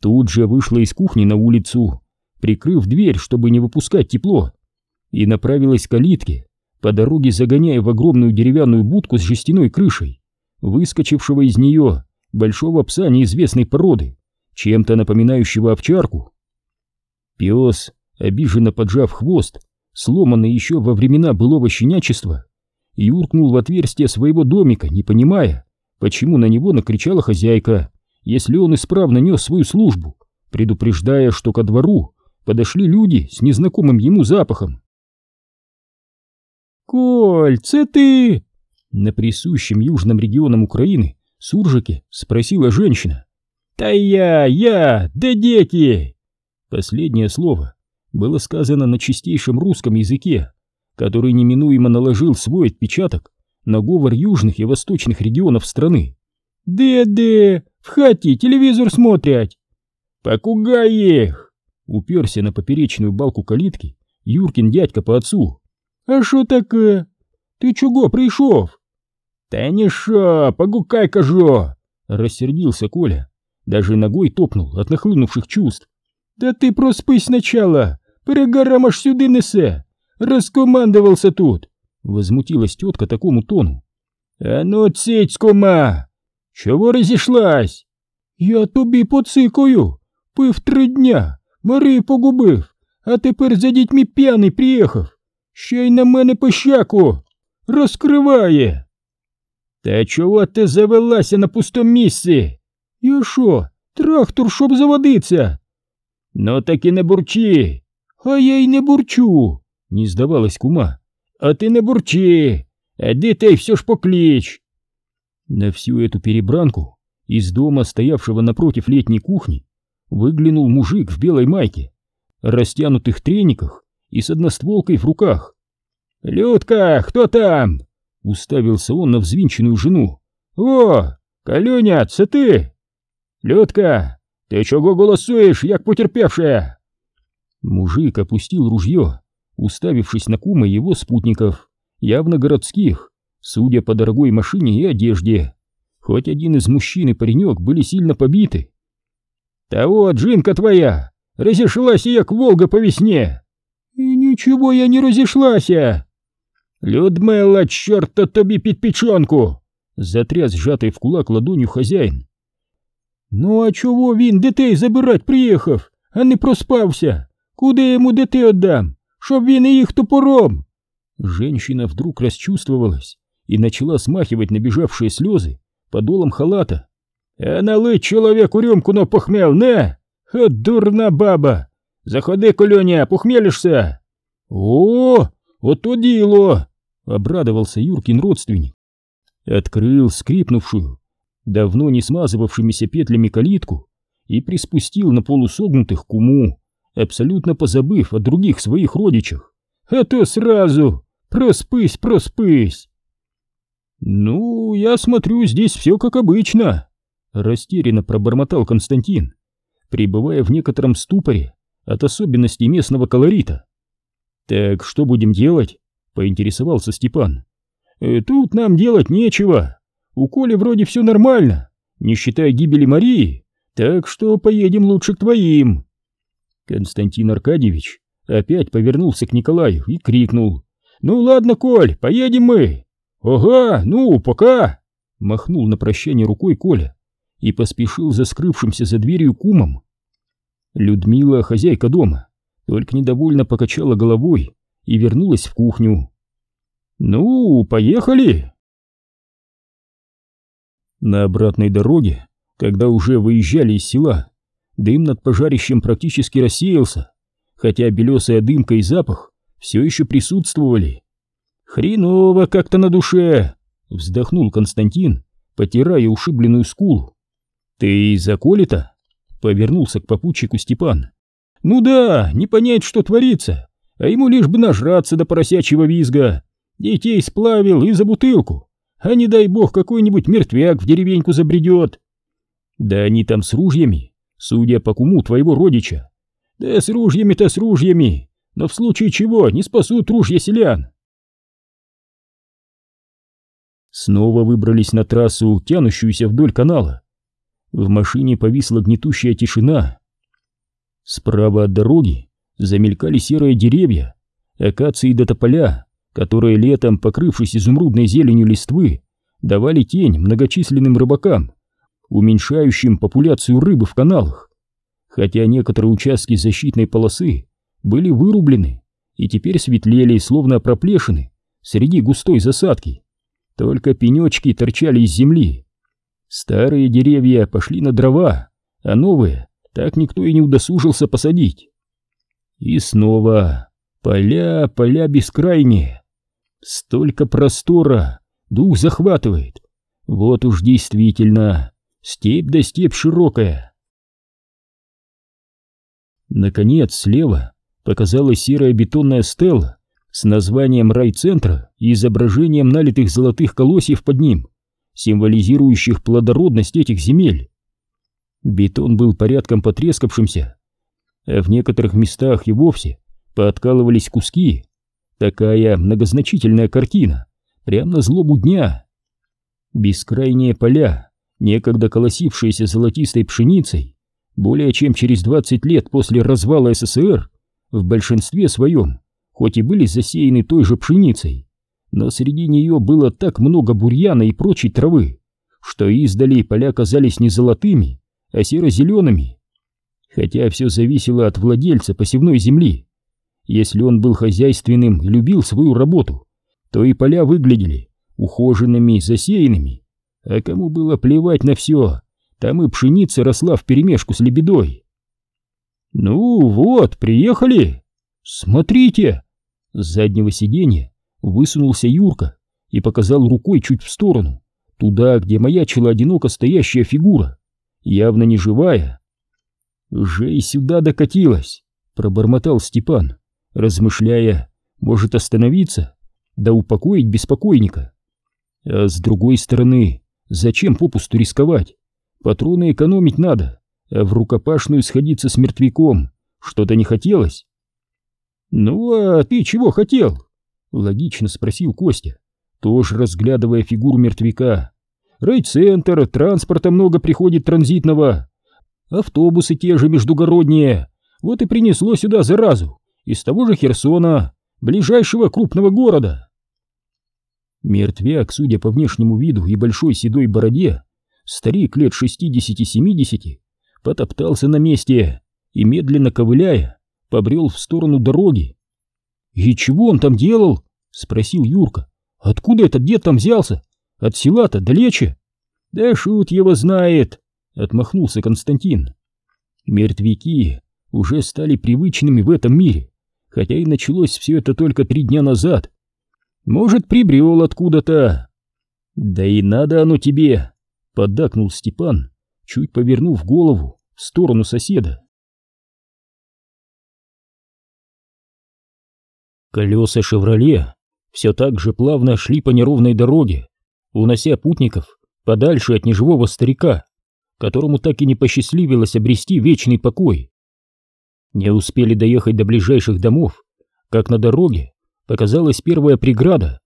Speaker 1: тут же вышла из кухни на улицу, прикрыв дверь, чтобы не выпускать тепло, и направилась к калитке, по дороге загоняя в огромную деревянную будку с жестяной крышей, выскочившего из нее большого пса неизвестной породы, чем-то напоминающего овчарку. Пес, обиженно поджав хвост, сломанный еще во времена былого щенячества, юркнул в отверстие своего домика, не понимая, почему на него накричала хозяйка, если он исправно нес свою службу, предупреждая, что ко двору подошли люди с незнакомым ему запахом. «Коль, це ты!» На присущем южном регионам Украины суржике спросила женщина. «Да я, я, да дети!» Последнее слово было сказано на чистейшем русском языке, который неминуемо наложил свой отпечаток на говор южных и восточных регионов страны. «Де-де, в хате телевизор смотрят!» «Покугай их!» Уперся на поперечную балку калитки Юркин дядька по отцу. «А шо таке? Ты чего пришов?» «Та не шо, погукай кажу!» Рассердился Коля, даже ногой топнул от нахлынувших чувств. «Да ты проспись сначала, перегарам аж сюди несе, раскомандовался тут!» Возмутилась тетка такому тону. «А ну цить! Чого розійшлась?» «Я тобі поцикаю, пив три дня, Марію погубив, а тепер за дітьми п'яний приїхав. Ще й на мене пощаку розкриває. Та чого ти завелася на пустому місці? Я що, трактор, щоб заводиться? Ну так і не бурчи. А я й не бурчу, не здавалась кума. А ти не бурчи, а дітей все ж поклич. На всю эту перебранку из дома, стоявшего напротив летней кухни, выглянул мужик в белой майке, растянутых трениках и с одностволкой в руках. «Людка, кто там?» — уставился он на взвинченную жену. «О, Калюня, це ты?» «Людка, ты чего голосуешь, як потерпевшая?» Мужик опустил ружье, уставившись на кума его спутников, явно городских, судя по дорогой машине и одежде. Хоть один из мужчин и паренек были сильно побиты. «Да вот, Джинка твоя, разошлась як Волга по весне!» «И ничего я не разошлася!» «Людмила, чорта тобі під печенку!» Затряс сжатый в кулак ладонью хозяин. «Ну а чого він дітей забирать приїхав, а не проспався? Куди я йому дітей отдам, щоб він і їх топором?» Женщина вдруг расчувствовалась и начала смахивать набежавшие слезы подолом халата. «А налить чоловіку рюмку на похмел, не? От дурна баба! Заходи, колюня, похмелишься!» «О, ото діло!» — обрадовался Юркин родственник. Открыл скрипнувшую, давно не смазывавшимися петлями калитку и приспустил на полусогнутых куму, абсолютно позабыв о других своих родичах. «А то сразу! Проспысь, проспысь!» «Ну, я смотрю, здесь все как обычно», — растерянно пробормотал Константин, пребывая в некотором ступоре от особенностей местного колорита. «Так что будем делать?» — поинтересовался Степан. «Э, «Тут нам делать нечего. У Коли вроде все нормально, не считая гибели Марии, так что поедем лучше к твоим». Константин Аркадьевич опять повернулся к Николаю и крикнул. «Ну ладно, Коль, поедем мы!» «Ага, ну, пока!» Махнул на прощание рукой Коля и поспешил за скрывшимся за дверью кумом. Людмила, хозяйка дома, только недовольно покачала головой и вернулась в кухню. «Ну, поехали!» На обратной дороге, когда уже выезжали из села, дым над пожарищем практически рассеялся, хотя белесая дымка и запах все еще присутствовали. «Хреново как-то на душе!» — вздохнул Константин, потирая ушибленную скулу. «Ты из Аколита?» — повернулся к попутчику Степан. «Ну да, не понять, что творится, а ему лишь бы нажраться до поросячьего визга. Детей сплавил и за бутылку, а не дай бог какой-нибудь мертвяк в деревеньку забредет. Да они там с ружьями, судя по куму твоего родича. Да с ружьями-то с ружьями, но в случае чего не спасут ружья селян. Снова выбрались на трассу, тянущуюся вдоль канала. В машине повисла гнетущая тишина. Справа от дороги замелькали серые деревья, акации до тополя, которые летом, покрывшись изумрудной зеленью листвы, давали тень многочисленным рыбакам, уменьшающим популяцию рыбы в каналах. Хотя некоторые участки защитной полосы были вырублены и теперь светлели, словно проплешины, среди густой засадки. Только пенечки торчали из земли. Старые деревья пошли на дрова, а новые так никто и не удосужился посадить. И снова поля, поля бескрайние. Столько простора, дух захватывает. Вот уж действительно, степь да степь широкая. Наконец, слева показалась серая бетонная стела с названием райцентра и изображением налитых золотых колосьев под ним, символизирующих плодородность этих земель. Бетон был порядком потрескавшимся, а в некоторых местах и вовсе пооткалывались куски. Такая многозначительная картина, прямо на злобу дня. Бескрайние поля, некогда колосившиеся золотистой пшеницей, более чем через 20 лет после развала СССР, в большинстве своем, хоть и были засеяны той же пшеницей, но среди нее было так много бурьяна и прочей травы, что издали поля казались не золотыми, а серо-зелеными. Хотя все зависело от владельца посевной земли. Если он был хозяйственным и любил свою работу, то и поля выглядели ухоженными, засеянными. А кому было плевать на все, там и пшеница росла вперемешку с лебедой. «Ну вот, приехали! Смотрите!» С заднего сиденья высунулся Юрка и показал рукой чуть в сторону, туда, где маячила одиноко стоящая фигура, явно не живая. «Уже и сюда докатилась», — пробормотал Степан, размышляя, может остановиться, да упокоить беспокойника. А с другой стороны, зачем попусту рисковать? Патроны экономить надо, а в рукопашную сходиться с мертвяком что-то не хотелось. «Ну а ты чего хотел?» — логично спросил Костя, тоже разглядывая фигуру мертвяка. «Райцентр, транспорта много приходит транзитного, автобусы те же междугородние, вот и принесло сюда заразу, из того же Херсона, ближайшего крупного города». Мертвяк, судя по внешнему виду и большой седой бороде, старик лет шестидесяти-семидесяти, потоптался на месте и, медленно ковыляя, побрел в сторону дороги. «И чего он там делал?» — спросил Юрка. «Откуда этот дед там взялся? От села-то далече?» «Да шут его знает!» — отмахнулся Константин. «Мертвяки уже стали привычными в этом мире, хотя и началось все это только три дня назад. Может, прибрел откуда-то?» «Да и надо оно тебе!» — поддакнул Степан, чуть повернув голову в сторону соседа. Колеса «Шевроле» все так же плавно шли по неровной дороге, унося путников подальше от неживого старика, которому так и не посчастливилось обрести вечный покой. Не успели доехать до ближайших домов, как на дороге показалась первая преграда,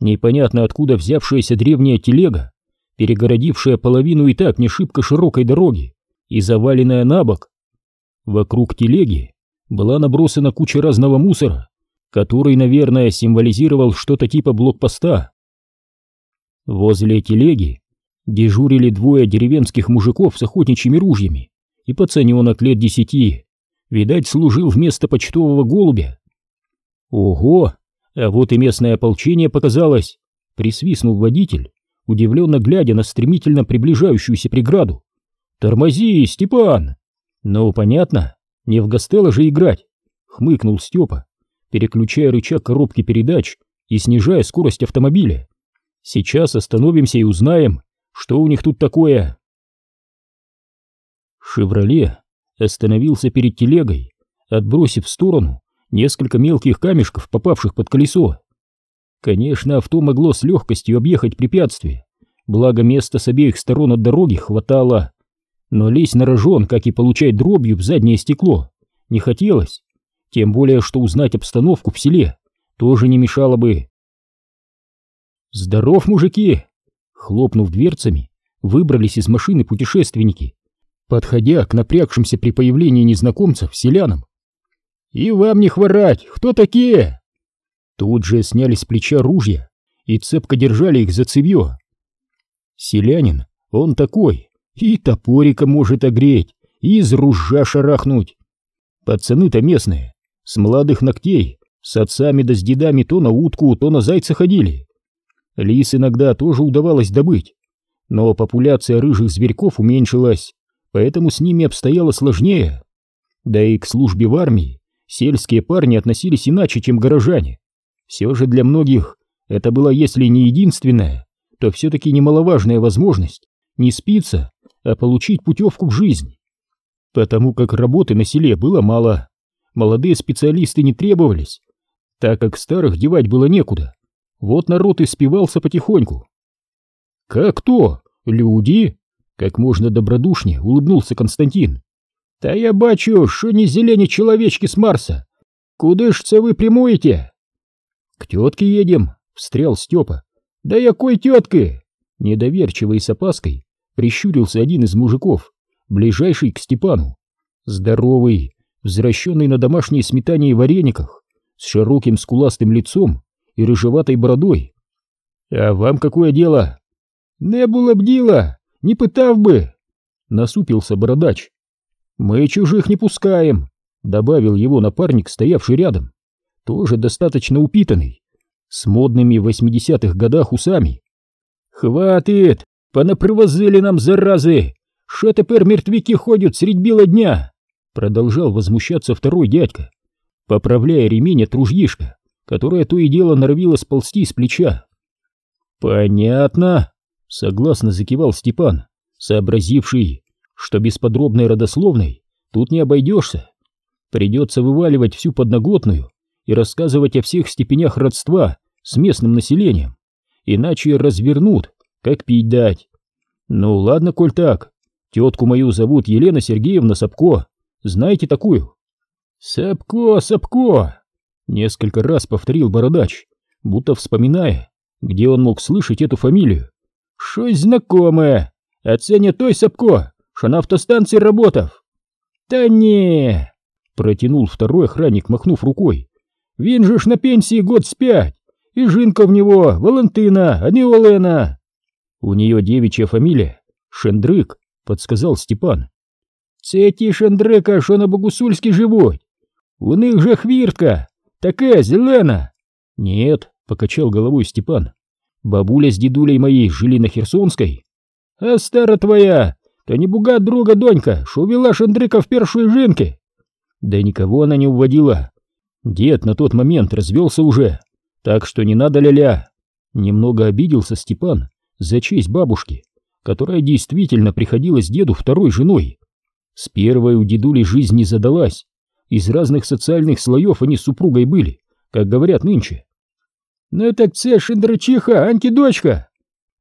Speaker 1: непонятно откуда взявшаяся древняя телега, перегородившая половину и так не шибко широкой дороги и заваленная на бок. Вокруг телеги была набросана куча разного мусора, который, наверное, символизировал что-то типа блокпоста. Возле телеги дежурили двое деревенских мужиков с охотничьими ружьями и пацаненок лет десяти, видать, служил вместо почтового голубя. Ого, а вот и местное ополчение показалось, присвистнул водитель, удивленно глядя на стремительно приближающуюся преграду. «Тормози, Степан!» «Ну, понятно, не в Гастелло же играть!» — хмыкнул Степа, переключая рычаг коробки передач и снижая скорость автомобиля. Сейчас остановимся и узнаем, что у них тут такое. «Шевроле» остановился перед телегой, отбросив в сторону несколько мелких камешков, попавших под колесо. Конечно, авто могло с легкостью объехать препятствие, благо места с обеих сторон от дороги хватало. Но лезть на рожон, как и получать дробью в заднее стекло, не хотелось, тем более, что узнать обстановку в селе тоже не мешало бы. «Здоров, мужики!» Хлопнув дверцами, выбрались из машины путешественники, подходя к напрягшимся при появлении незнакомцев селянам. «И вам не хворать! Кто такие?» Тут же сняли с плеча ружья и цепко держали их за цевьё. Селянин, он такой, и топорика может огреть, и из ружья шарахнуть. Пацаны-то местные, с молодых ногтей, с отцами да с дедами то на утку, то на зайца ходили. Лис иногда тоже удавалось добыть, но популяция рыжих зверьков уменьшилась, поэтому с ними обстояло сложнее. Да и к службе в армии сельские парни относились иначе, чем горожане. Все же для многих это была, если не единственная, то все-таки немаловажная возможность не спиться, а получить путевку в жизнь. Потому как работы на селе было мало, молодые специалисты не требовались, так как старых девать было некуда. Вот народ и спивался потихоньку. «Как то? Люди?» Как можно добродушнее улыбнулся Константин. «Та я бачу, что не зелені человечки с Марса. Куды ж це вы прямуете?» «К тетке едем», — встрял Степа. «Да якой тетки?» Недоверчиво и с опаской прищурился один из мужиков, ближайший к Степану. Здоровый, возвращенный на домашней сметане и варениках, с широким скуластым лицом и рыжеватой бородой. «А вам какое дело?» «Не было б дела, не пытав бы!» Насупился бородач. «Мы чужих не пускаем», — добавил его напарник, стоявший рядом. Тоже достаточно упитанный, с модными в восьмидесятых годах усами. «Хватит! Понапривозили нам заразы! Що тепер мертвяки ходят средь бела дня?» Продолжал возмущаться второй дядька, поправляя ремень от ружьишка, которое то и дело норовило сползти с плеча. «Понятно», — согласно закивал Степан, сообразивший, что без подробной родословной тут не обойдешься. Придется вываливать всю подноготную и рассказывать о всех степенях родства с местным населением, иначе развернут, как пить дать. Ну ладно, коль так, тетку мою зовут Елена Сергеевна Сапко, знаете такую? Сапко, Сапко! Несколько раз повторил бородач, будто вспоминая, где он мог слышать эту фамилию. Щось знакомое, це не той Сапко, что на автостанции работав. Да не, протянул второй охранник, махнув рукой. Він же ж на пенсии год с пять, и жинка в него Валентина, а не Олена. У нее девичья фамилия Шендрик, подсказал Степан. Це ті Шендрика, що на Богусульській живуть. У них же хвіртка, таке зелена. Нет, покачал головой Степан. Бабуля с дедулей моей жили на Херсонской. А стара твоя, то не буга друга донька, что увела Шендрика в першую жинки. Да никого она не уводила, Дед на тот момент развелся уже, так что не надо ля-ля. Немного обиделся Степан за честь бабушки, которая действительно приходилась деду второй женой. С первой у дедули жизнь не задалась, из разных социальных слоев они с супругой были, как говорят нынче. «Ну так це шиндрачиха, антидочка!»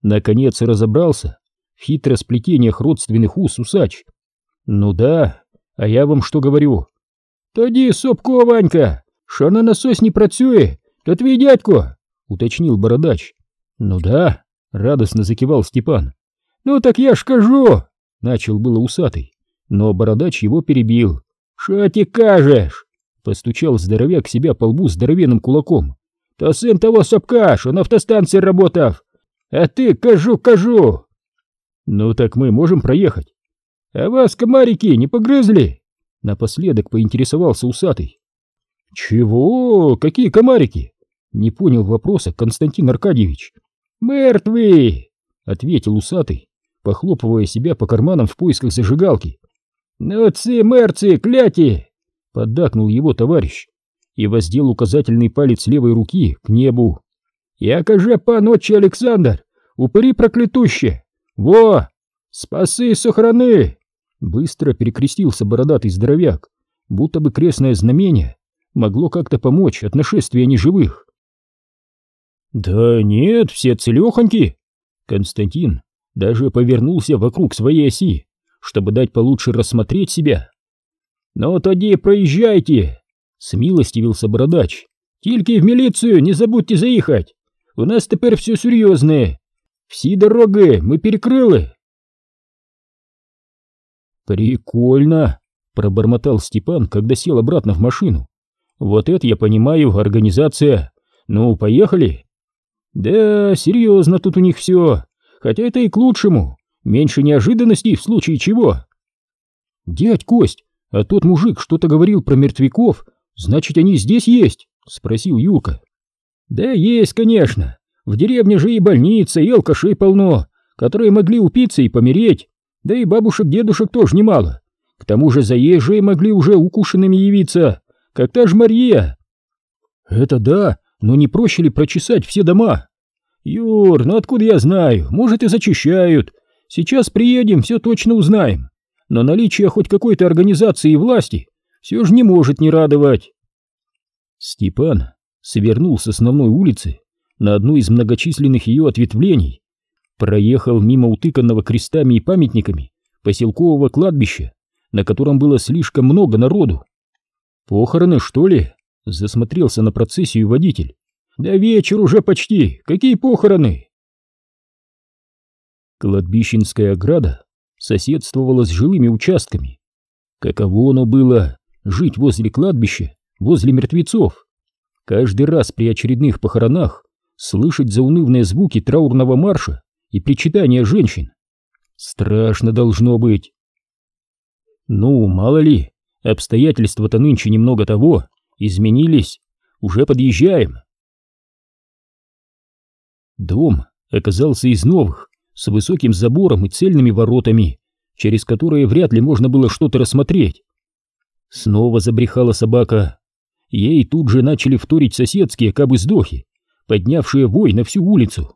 Speaker 1: Наконец разобрался в хитросплетениях родственных ус усач. «Ну да, а я вам что говорю?» «Тоді Сопко, Ванька, Що на насось не працює, то твій дядько, уточнил бородач. Ну да, радостно закивал Степан. Ну так я ж кажу, начал было усатый, но бородач его перебил. Что ты кажешь? Постучал здоровяк себя по лбу здоровенным кулаком. То сын того сопка, что на автостанции работав. А ты кажу, кажу. ну так мы можем проехать. А вас комарики не погрызли? Напоследок поинтересовался усатый. «Чего? Какие комарики?» Не понял вопроса Константин Аркадьевич. «Мертвый!» — ответил усатый, похлопывая себя по карманам в поисках зажигалки. «Ну мерцы, кляти!» — поддакнул его товарищ и воздел указательный палец левой руки к небу. «Я каже, пан отче Александр, упыри проклятуще! Во! Спаси и сохрани!» Быстро перекрестился бородатый здоровяк, будто бы крестное знамение могло как-то помочь от нашествия неживых. «Да нет, все целехоньки!» Константин даже повернулся вокруг своей оси, чтобы дать получше рассмотреть себя. «Ну, тоді проезжайте!» — смилостивился бородач. «Тільки в милицию не забудьте заехать! У нас теперь все серьезное! Всі дороги мы перекрыли!» «Прикольно!» — пробормотал Степан, когда сел обратно в машину. «Вот это я понимаю, организация! Ну, поехали!» «Да, серьезно тут у них все, хотя это и к лучшему, меньше неожиданностей в случае чего!» «Дядь Кость, а тот мужик что-то говорил про мертвяков, значит, они здесь есть?» — спросил Юрка. «Да есть, конечно. В деревне же и больница, и алкашей полно, которые могли упиться и помереть. Да и бабушек-дедушек тоже немало. К тому же заезжие могли уже укушенными явиться, как та же Мария». «Это да, но не проще ли прочесать все дома?» «Юр, ну откуда я знаю? Может, и зачищают. Сейчас приедем, все точно узнаем но наличие хоть какой-то организации и власти все же не может не радовать. Степан свернул с основной улицы на одну из многочисленных ее ответвлений, проехал мимо утыканного крестами и памятниками поселкового кладбища, на котором было слишком много народу. «Похороны, что ли?» — засмотрелся на процессию водитель. «Да вечер уже почти! Какие похороны?» Кладбищенская ограда соседствовало с жилыми участками. Каково оно было жить возле кладбища, возле мертвецов. Каждый раз при очередных похоронах слышать заунывные звуки траурного марша и причитания женщин. Страшно должно быть. Ну, мало ли, обстоятельства-то нынче немного того, изменились, уже подъезжаем. Дом оказался из новых, с высоким забором и цельными воротами, через которые вряд ли можно было что-то рассмотреть. Снова забрехала собака. Ей тут же начали вторить соседские кабы-сдохи, поднявшие вой на всю улицу.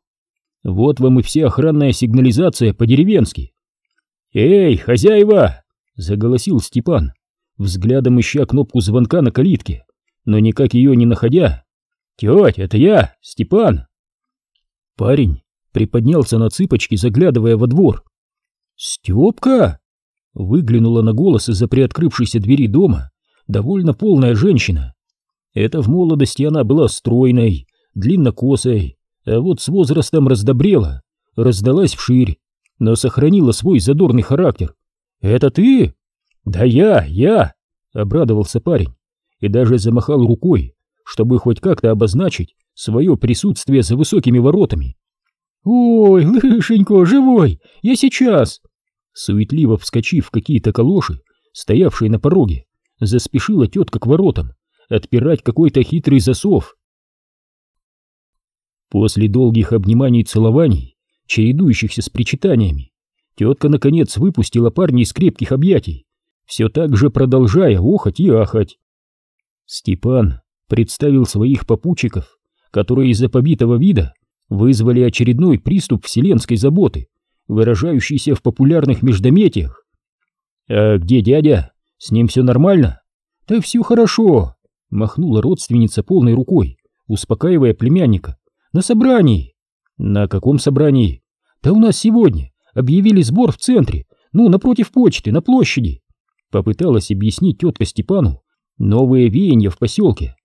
Speaker 1: Вот вам и вся охранная сигнализация по-деревенски. «Эй, хозяева!» — заголосил Степан, взглядом ища кнопку звонка на калитке, но никак ее не находя. «Тетя, это я, Степан!» Парень приподнялся на цыпочки, заглядывая во двор. «Степка!» — выглянула на голос из-за приоткрывшейся двери дома довольно полная женщина. Это в молодости она была стройной, длиннокосой, а вот с возрастом раздобрела, раздалась вширь, но сохранила свой задорный характер. «Это ты?» «Да я, я!» — обрадовался парень и даже замахал рукой, чтобы хоть как-то обозначить свое присутствие за высокими воротами. «Ой, лышенько, живой! Я сейчас!» Суетливо вскочив в какие-то калоши, стоявшие на пороге, заспешила тетка к воротам, отпирать какой-то хитрый засов. После долгих обниманий и целований, чередующихся с причитаниями, тетка наконец выпустила парня из крепких объятий, все так же продолжая охать и ахать. Степан представил своих попутчиков, которые из-за побитого вида вызвали очередной приступ вселенской заботы, выражающийся в популярных междометиях. «А где дядя? С ним все нормально?» «Да все хорошо», — махнула родственница полной рукой, успокаивая племянника. «На собрании». «На каком собрании?» «Да у нас сегодня объявили сбор в центре, ну, напротив почты, на площади». Попыталась объяснить тетка Степану новые веяния в поселке.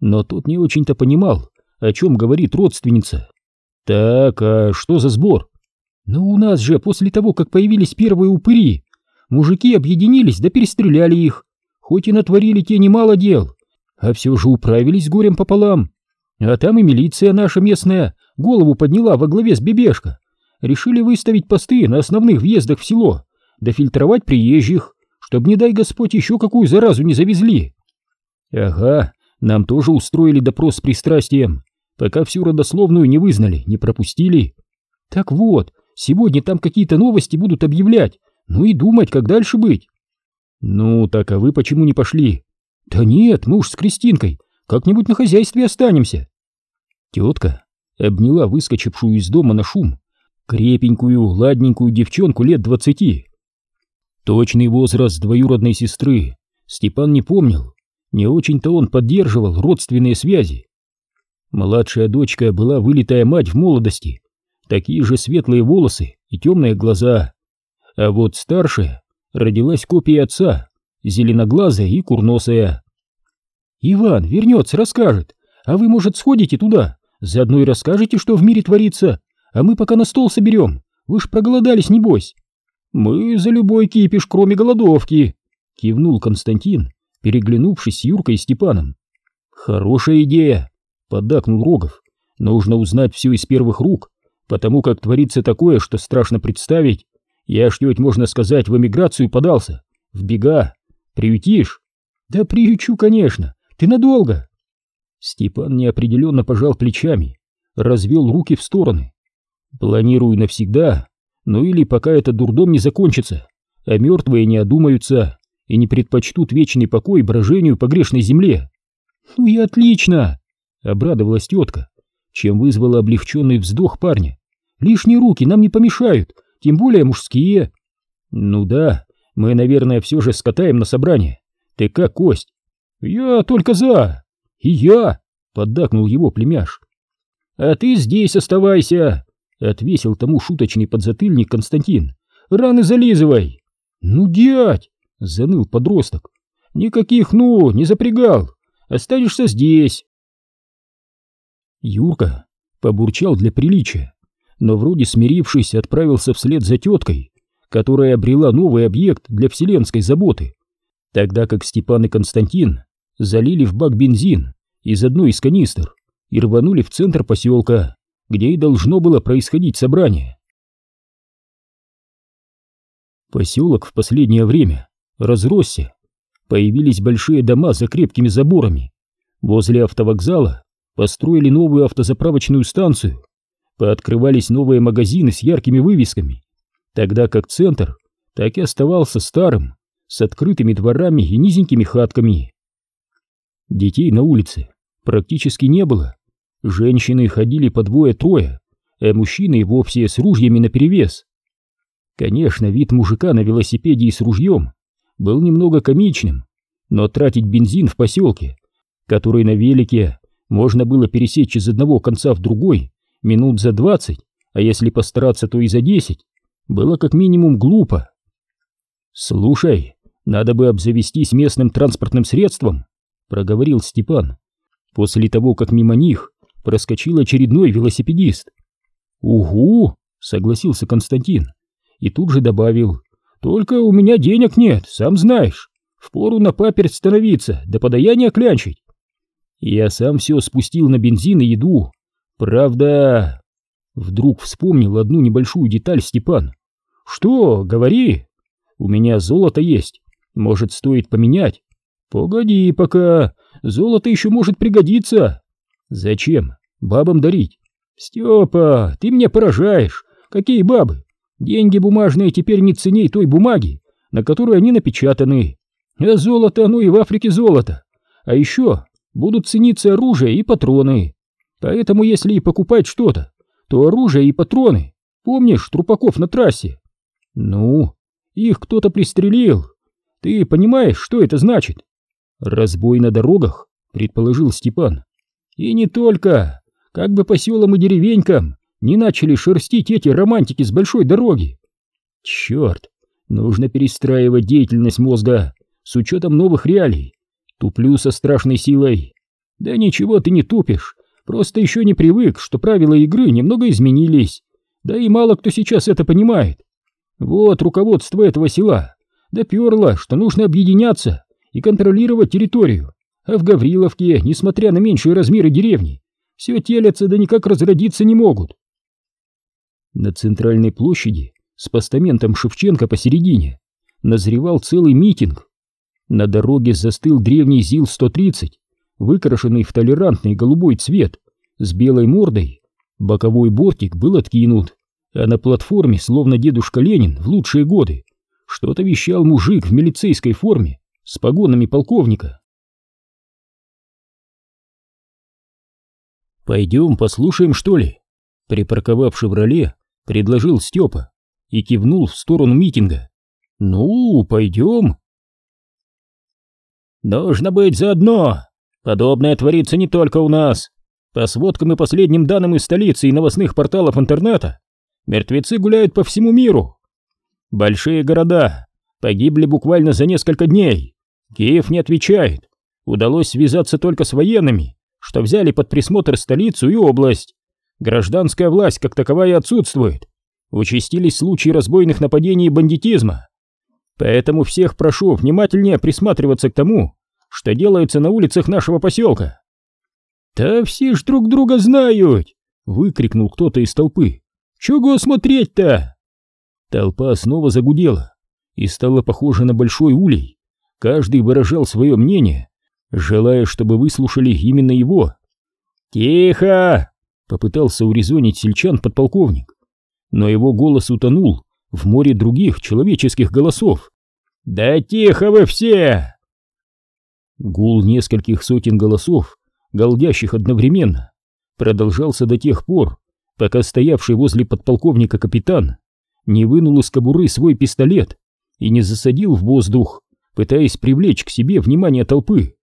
Speaker 1: Но тот не очень-то понимал, о чем говорит родственница. Так, а что за сбор? Ну у нас же после того, как появились первые упыри, мужики объединились да перестреляли их. Хоть и натворили те немало дел, а все же управились горем пополам. А там и милиция наша местная голову подняла во главе с Бебешка. Решили выставить посты на основных въездах в село, да фильтровать приезжих, чтобы, не дай Господь, еще какую заразу не завезли. Ага, нам тоже устроили допрос с пристрастием пока всю родословную не вызнали, не пропустили. Так вот, сегодня там какие-то новости будут объявлять, ну и думать, как дальше быть. Ну, так а вы почему не пошли? Да нет, мы уж с Кристинкой как-нибудь на хозяйстве останемся. Тетка обняла выскочившую из дома на шум крепенькую, ладненькую девчонку лет двадцати. Точный возраст двоюродной сестры Степан не помнил, не очень-то он поддерживал родственные связи. Младшая дочка была вылитая мать в молодости, такие же светлые волосы и темные глаза. А вот старшая родилась копией отца, зеленоглазая и курносая. «Иван вернется, расскажет, а вы, может, сходите туда, заодно и расскажете, что в мире творится, а мы пока на стол соберем, вы ж проголодались, небось». «Мы за любой кипиш, кроме голодовки», — кивнул Константин, переглянувшись с Юркой и Степаном. «Хорошая идея», — поддакнул Рогов. «Нужно узнать все из первых рук, потому как творится такое, что страшно представить. Я ж ведь, можно сказать, в эмиграцию подался, в бега. Приютишь?» «Да приючу, конечно. Ты надолго?» Степан неопределенно пожал плечами, развел руки в стороны. «Планирую навсегда, ну или пока этот дурдом не закончится, а мертвые не одумаются и не предпочтут вечный покой брожению по грешной земле». «Ну и отлично!» — обрадовалась тетка, чем вызвала облегченный вздох парня. «Лишние руки нам не помешают, тем более мужские». «Ну да, мы, наверное, все же скатаем на собрание. Ты как, Кость?» «Я только за!» «И я!» — поддакнул его племяш. «А ты здесь оставайся!» — отвесил тому шуточный подзатыльник Константин. «Раны зализывай!» «Ну, дядь!» — заныл подросток. «Никаких «ну» не запрягал! Останешься здесь!» Юрка побурчал для приличия, но вроде смирившись отправился вслед за теткой, которая обрела новый объект для вселенской заботы, тогда как Степан и Константин залили в бак бензин из одной из канистр и рванули в центр поселка, где и должно было происходить собрание. Поселок в последнее время разросся. Появились большие дома за крепкими заборами. Возле автовокзала построили новую автозаправочную станцию. Пооткрывались новые магазины с яркими вывесками, тогда как центр так и оставался старым, с открытыми дворами и низенькими хатками. Детей на улице практически не было. Женщины ходили по двое-трое, а мужчины вовсе с ружьями наперевес. Конечно, вид мужика на велосипеде и с ружьем был немного комичным, но тратить бензин в поселке, который на велике можно было пересечь из одного конца в другой минут за двадцать, а если постараться, то и за десять, было как минимум глупо. «Слушай, надо бы обзавестись местным транспортным средством», проговорил Степан, после того, как мимо них проскочил очередной велосипедист. «Угу!» — согласился Константин и тут же добавил. «Только у меня денег нет, сам знаешь. Впору на паперть становиться, до подаяния клянчить». Я сам все спустил на бензин и еду. Правда... Вдруг вспомнил одну небольшую деталь Степан. «Что? Говори. У меня золото есть. Может, стоит поменять?» «Погоди пока, золото еще может пригодиться». «Зачем? Бабам дарить?» «Степа, ты меня поражаешь. Какие бабы? Деньги бумажные теперь не ценней той бумаги, на которой они напечатаны. А золото, ну и в Африке золото. А еще будут цениться оружие и патроны. Поэтому если и покупать что-то, то оружие и патроны. Помнишь трупаков на трассе? Ну, их кто-то пристрелил. Ты понимаешь, что это значит? «Разбой на дорогах?» — предположил Степан. «И не только. Как бы по селам и деревенькам не начали шерстить эти романтики с большой дороги. Черт, нужно перестраивать деятельность мозга с учетом новых реалий. Туплю со страшной силой. Да ничего ты не тупишь, просто еще не привык, что правила игры немного изменились. Да и мало кто сейчас это понимает. Вот руководство этого села доперло, что нужно объединяться и контролировать территорию, а в Гавриловке, несмотря на меньшие размеры деревни, все телятся да никак разродиться не могут. На центральной площади с постаментом Шевченко посередине назревал целый митинг. На дороге застыл древний ЗИЛ-130, выкрашенный в толерантный голубой цвет, с белой мордой. Боковой бортик был откинут, а на платформе, словно дедушка Ленин в лучшие годы, что-то вещал мужик в милицейской форме с погонами полковника. «Пойдем послушаем, что ли?» Припарковав «Шевроле», предложил Степа и кивнул в сторону митинга. Ну, пойдем. Нужно быть заодно. Подобное творится не только у нас. По сводкам и последним данным из столицы и новостных порталов интернета, мертвецы гуляют по всему миру. Большие города погибли буквально за несколько дней. Киев не отвечает. Удалось связаться только с военными, что взяли под присмотр столицу и область. Гражданская власть как таковая отсутствует. Участились случаи разбойных нападений и бандитизма. Поэтому всех прошу внимательнее присматриваться к тому, что делается на улицах нашего поселка. «Да все ж друг друга знают!» — выкрикнул кто-то из толпы. «Чего смотреть-то?» Толпа снова загудела и стала похожа на большой улей. Каждый выражал свое мнение, желая, чтобы выслушали именно его. «Тихо!» — попытался урезонить сельчан подполковник, но его голос утонул в море других человеческих голосов. «Да тихо вы все!» Гул нескольких сотен голосов голдящих одновременно, продолжался до тех пор, пока стоявший возле подполковника капитан не вынул из кобуры свой пистолет и не засадил в воздух, пытаясь привлечь к себе внимание толпы.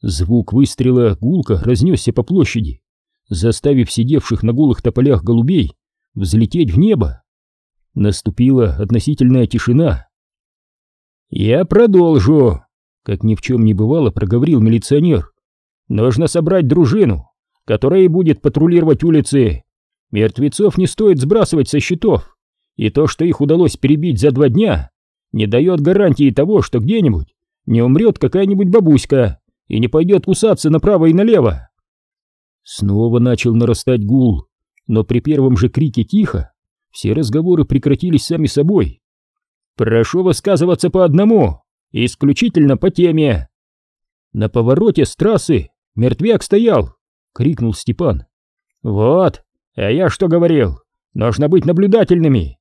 Speaker 1: Звук выстрела гулко разнесся по площади, заставив сидевших на голых тополях голубей взлететь в небо. Наступила относительная тишина. «Я продолжу», — как ни в чем не бывало, проговорил милиционер. Нужно собрать дружину, которая и будет патрулировать улицы. Мертвецов не стоит сбрасывать со счетов, и то, что их удалось перебить за два дня, не дает гарантии того, что где-нибудь не умрет какая-нибудь бабуська и не пойдет кусаться направо и налево. Снова начал нарастать гул, но при первом же крике «тихо» все разговоры прекратились сами собой. «Прошу высказываться по одному, исключительно по теме». На повороте с трассы Мертвяк стоял!» — крикнул Степан. «Вот, а я что говорил? Нужно быть наблюдательными!»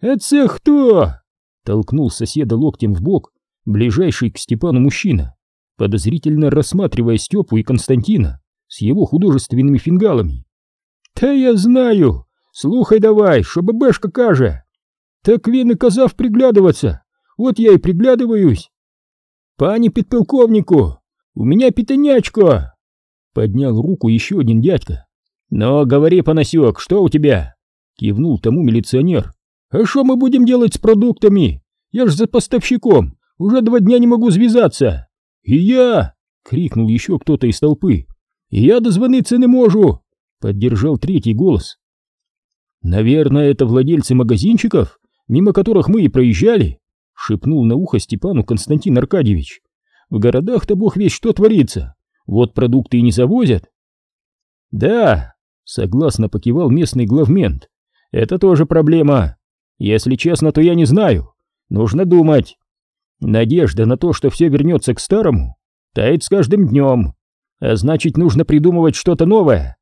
Speaker 1: «Это кто?» — толкнул соседа локтем в бок ближайший к Степану мужчина, подозрительно рассматривая Степу и Константина с его художественными фингалами. «Та я знаю! Слухай давай, чтобы бэшка каже!» «Так він и казав приглядываться, вот я и приглядываюсь!» «Пани подполковнику, у меня питонячка!» Поднял руку еще один дядька. «Но говори, Панасек, что у тебя?» Кивнул тому милиционер. «А что мы будем делать с продуктами? Я ж за поставщиком, уже два дня не могу связаться!» «И я!» — крикнул еще кто-то из толпы. «И я дозвониться не могу!» — поддержал третий голос. «Наверное, это владельцы магазинчиков, мимо которых мы и проезжали?» — шепнул на ухо Степану Константин Аркадьевич. «В городах-то бог весь что творится!» Вот продукты и не завозят. Да, согласно покивал местный главмент. Это тоже проблема. Если честно, то я не знаю. Нужно думать. Надежда на то, что все вернется к старому, тает с каждым днем. А значит, нужно придумывать что-то новое.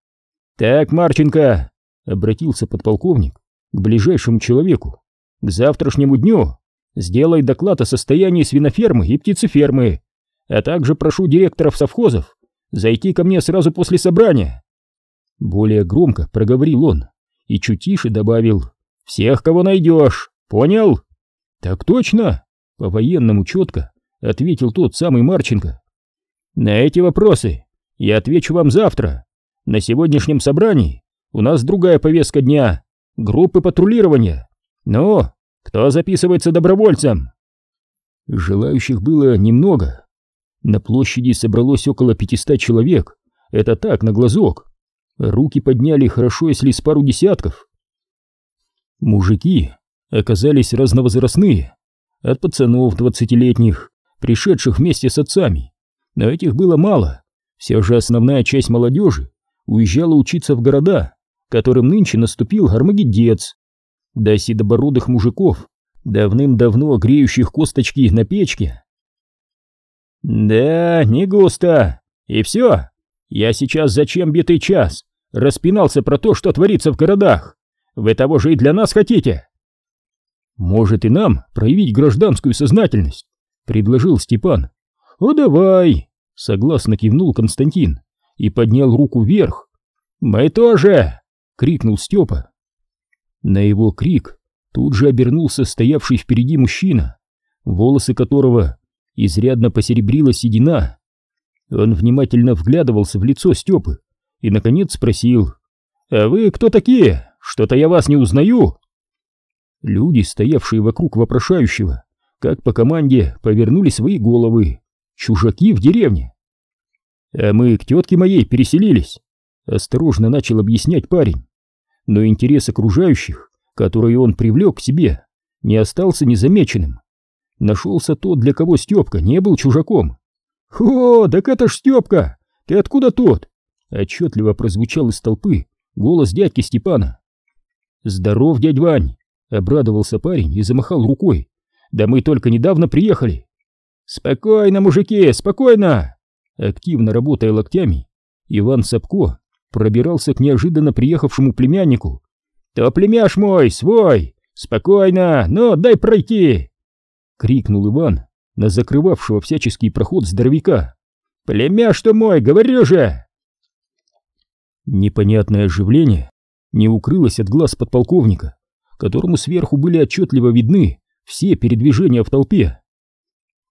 Speaker 1: Так, Марченко, обратился подполковник к ближайшему человеку. К завтрашнему дню сделай доклад о состоянии свинофермы и птицефермы а также прошу директоров совхозов зайти ко мне сразу после собрания. Более громко проговорил он и чуть тише добавил «Всех, кого найдешь, понял?» «Так точно!» — по-военному четко ответил тот самый Марченко. «На эти вопросы я отвечу вам завтра. На сегодняшнем собрании у нас другая повестка дня — группы патрулирования. Ну, кто записывается добровольцем?» Желающих было немного, на площади собралось около 500 человек. Это так, на глазок. Руки подняли хорошо, если с пару десятков. Мужики оказались разновозрастные. От пацанов двадцатилетних, пришедших вместе с отцами. Но этих было мало. Все же основная часть молодежи уезжала учиться в города, которым нынче наступил Армагеддец. До седобородых мужиков, давным-давно греющих косточки на печке, «Да, не густо. И все. Я сейчас зачем битый час распинался про то, что творится в городах. Вы того же и для нас хотите?» «Может и нам проявить гражданскую сознательность», — предложил Степан. «О, давай!» — согласно кивнул Константин и поднял руку вверх. «Мы тоже!» — крикнул Степа. На его крик тут же обернулся стоявший впереди мужчина, волосы которого изрядно посеребрила седина. Он внимательно вглядывался в лицо Степы и, наконец, спросил, «А вы кто такие? Что-то я вас не узнаю!» Люди, стоявшие вокруг вопрошающего, как по команде, повернули свои головы. Чужаки в деревне. «А мы к тетке моей переселились», — осторожно начал объяснять парень. Но интерес окружающих, который он привлек к себе, не остался незамеченным. Нашелся тот, для кого Степка не был чужаком. «О, так это ж Степка! Ты откуда тот?» Отчетливо прозвучал из толпы голос дядьки Степана. «Здоров, дядь Вань!» — обрадовался парень и замахал рукой. «Да мы только недавно приехали!» «Спокойно, мужики, спокойно!» Активно работая локтями, Иван Сапко пробирался к неожиданно приехавшему племяннику. «То племяш мой, свой! Спокойно, ну дай пройти!» Крикнул Иван на закрывавшего всяческий проход здоровяка. «Племяш-то мой, говорю же!» Непонятное оживление не укрылось от глаз подполковника, которому сверху были отчетливо видны все передвижения в толпе.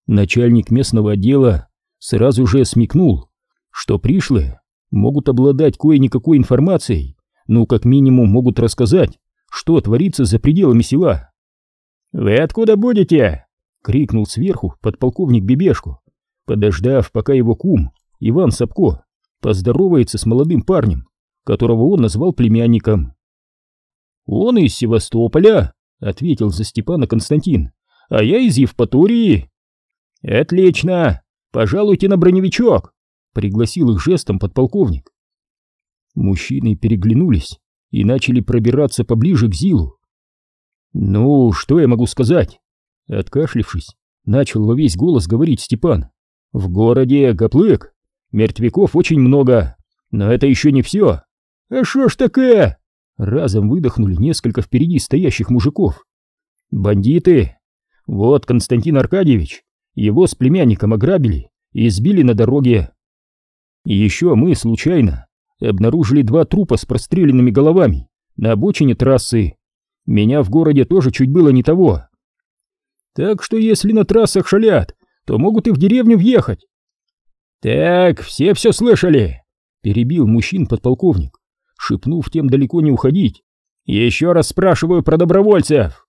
Speaker 1: Начальник местного отдела сразу же смекнул, что пришлые могут обладать кое-никакой информацией, ну, как минимум, могут рассказать, что творится за пределами села. «Вы откуда будете?» — крикнул сверху подполковник Бебешку, подождав, пока его кум, Иван Сапко, поздоровается с молодым парнем, которого он назвал племянником. «Он из Севастополя», — ответил за Степана Константин, — «а я из Евпатории». «Отлично! Пожалуйте на броневичок!» — пригласил их жестом подполковник. Мужчины переглянулись и начали пробираться поближе к Зилу. «Ну, что я могу сказать?» Откашлившись, начал во весь голос говорить Степан. «В городе Гоплык. Мертвяков очень много. Но это еще не все. А шо ж такое?» Разом выдохнули несколько впереди стоящих мужиков. «Бандиты! Вот Константин Аркадьевич. Его с племянником ограбили и избили на дороге. И еще мы, случайно, обнаружили два трупа с простреленными головами на обочине трассы. Меня в городе тоже чуть было не того. Так что если на трассах шалят, то могут и в деревню въехать. Так, все все слышали, перебил мужчин подполковник, шепнув тем далеко не уходить. Еще раз спрашиваю про добровольцев.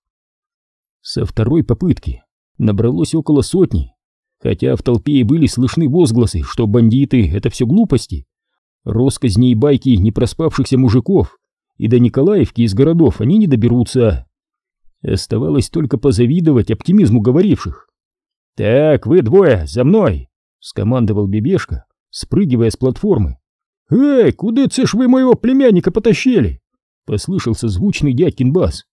Speaker 1: Со второй попытки набралось около сотни, хотя в толпе и были слышны возгласы, что бандиты — это все глупости. Росказни и байки непроспавшихся мужиков, и до Николаевки из городов они не доберутся. Оставалось только позавидовать оптимизму говоривших. «Так, вы двое, за мной!» — скомандовал Бебешка, спрыгивая с платформы. «Эй, куда це ж вы моего племянника потащили?» — послышался звучный дядькин бас.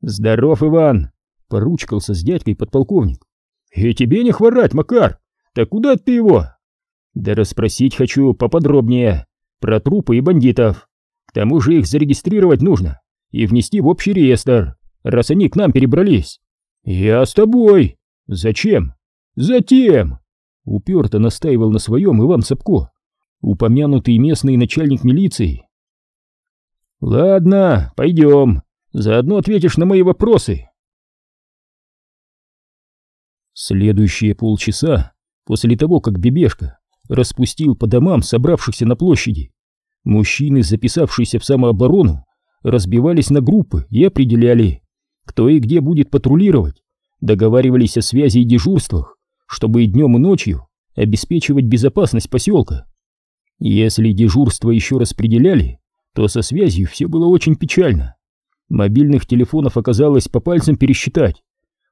Speaker 1: «Здоров, Иван!» — поручкался с дядькой подполковник. «И тебе не хворать, Макар! Так куда ты его?» «Да расспросить хочу поподробнее про трупы и бандитов. К тому же их зарегистрировать нужно и внести в общий реестр раз они к нам перебрались. Я с тобой. Зачем? Затем. Уперто настаивал на своем Иван Сапко, упомянутый местный начальник милиции. Ладно, пойдем. Заодно ответишь на мои вопросы. Следующие полчаса, после того, как Бебешка распустил по домам собравшихся на площади, мужчины, записавшиеся в самооборону, разбивались на группы и определяли, кто и где будет патрулировать, договаривались о связи и дежурствах, чтобы и днем, и ночью обеспечивать безопасность поселка. Если дежурство еще распределяли, то со связью все было очень печально. Мобильных телефонов оказалось по пальцам пересчитать,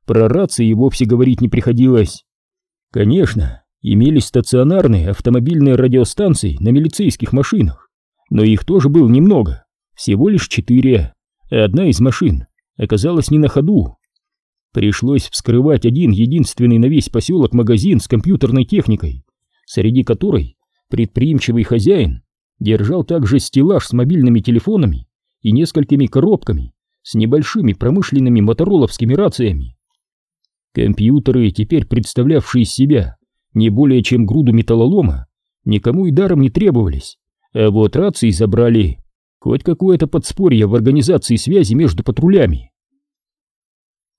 Speaker 1: про рации и вовсе говорить не приходилось. Конечно, имелись стационарные автомобильные радиостанции на милицейских машинах, но их тоже было немного, всего лишь четыре. Одна из машин оказалась не на ходу. Пришлось вскрывать один единственный на весь поселок магазин с компьютерной техникой, среди которой предприимчивый хозяин держал также стеллаж с мобильными телефонами и несколькими коробками с небольшими промышленными мотороловскими рациями. Компьютеры, теперь представлявшие из себя не более чем груду металлолома, никому и даром не требовались, а вот рации забрали, хоть какое-то подспорье в организации связи между патрулями.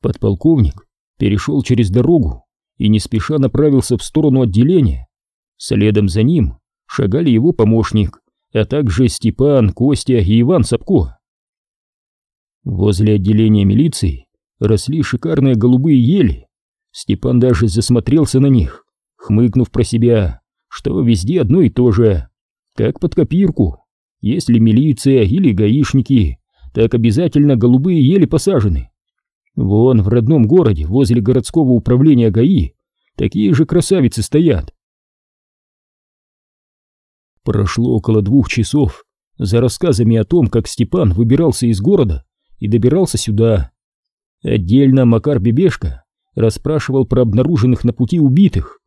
Speaker 1: Подполковник перешел через дорогу и не спеша направился в сторону отделения. Следом за ним шагали его помощник, а также Степан, Костя и Иван Сапко. Возле отделения милиции росли шикарные голубые ели. Степан даже засмотрелся на них, хмыкнув про себя, что везде одно и то же, как под копирку. Если милиция или гаишники, так обязательно голубые ели посажены. Вон в родном городе, возле городского управления ГАИ, такие же красавицы стоят. Прошло около двух часов за рассказами о том, как Степан выбирался из города и добирался сюда. Отдельно Макар Бебешка расспрашивал про обнаруженных на пути убитых.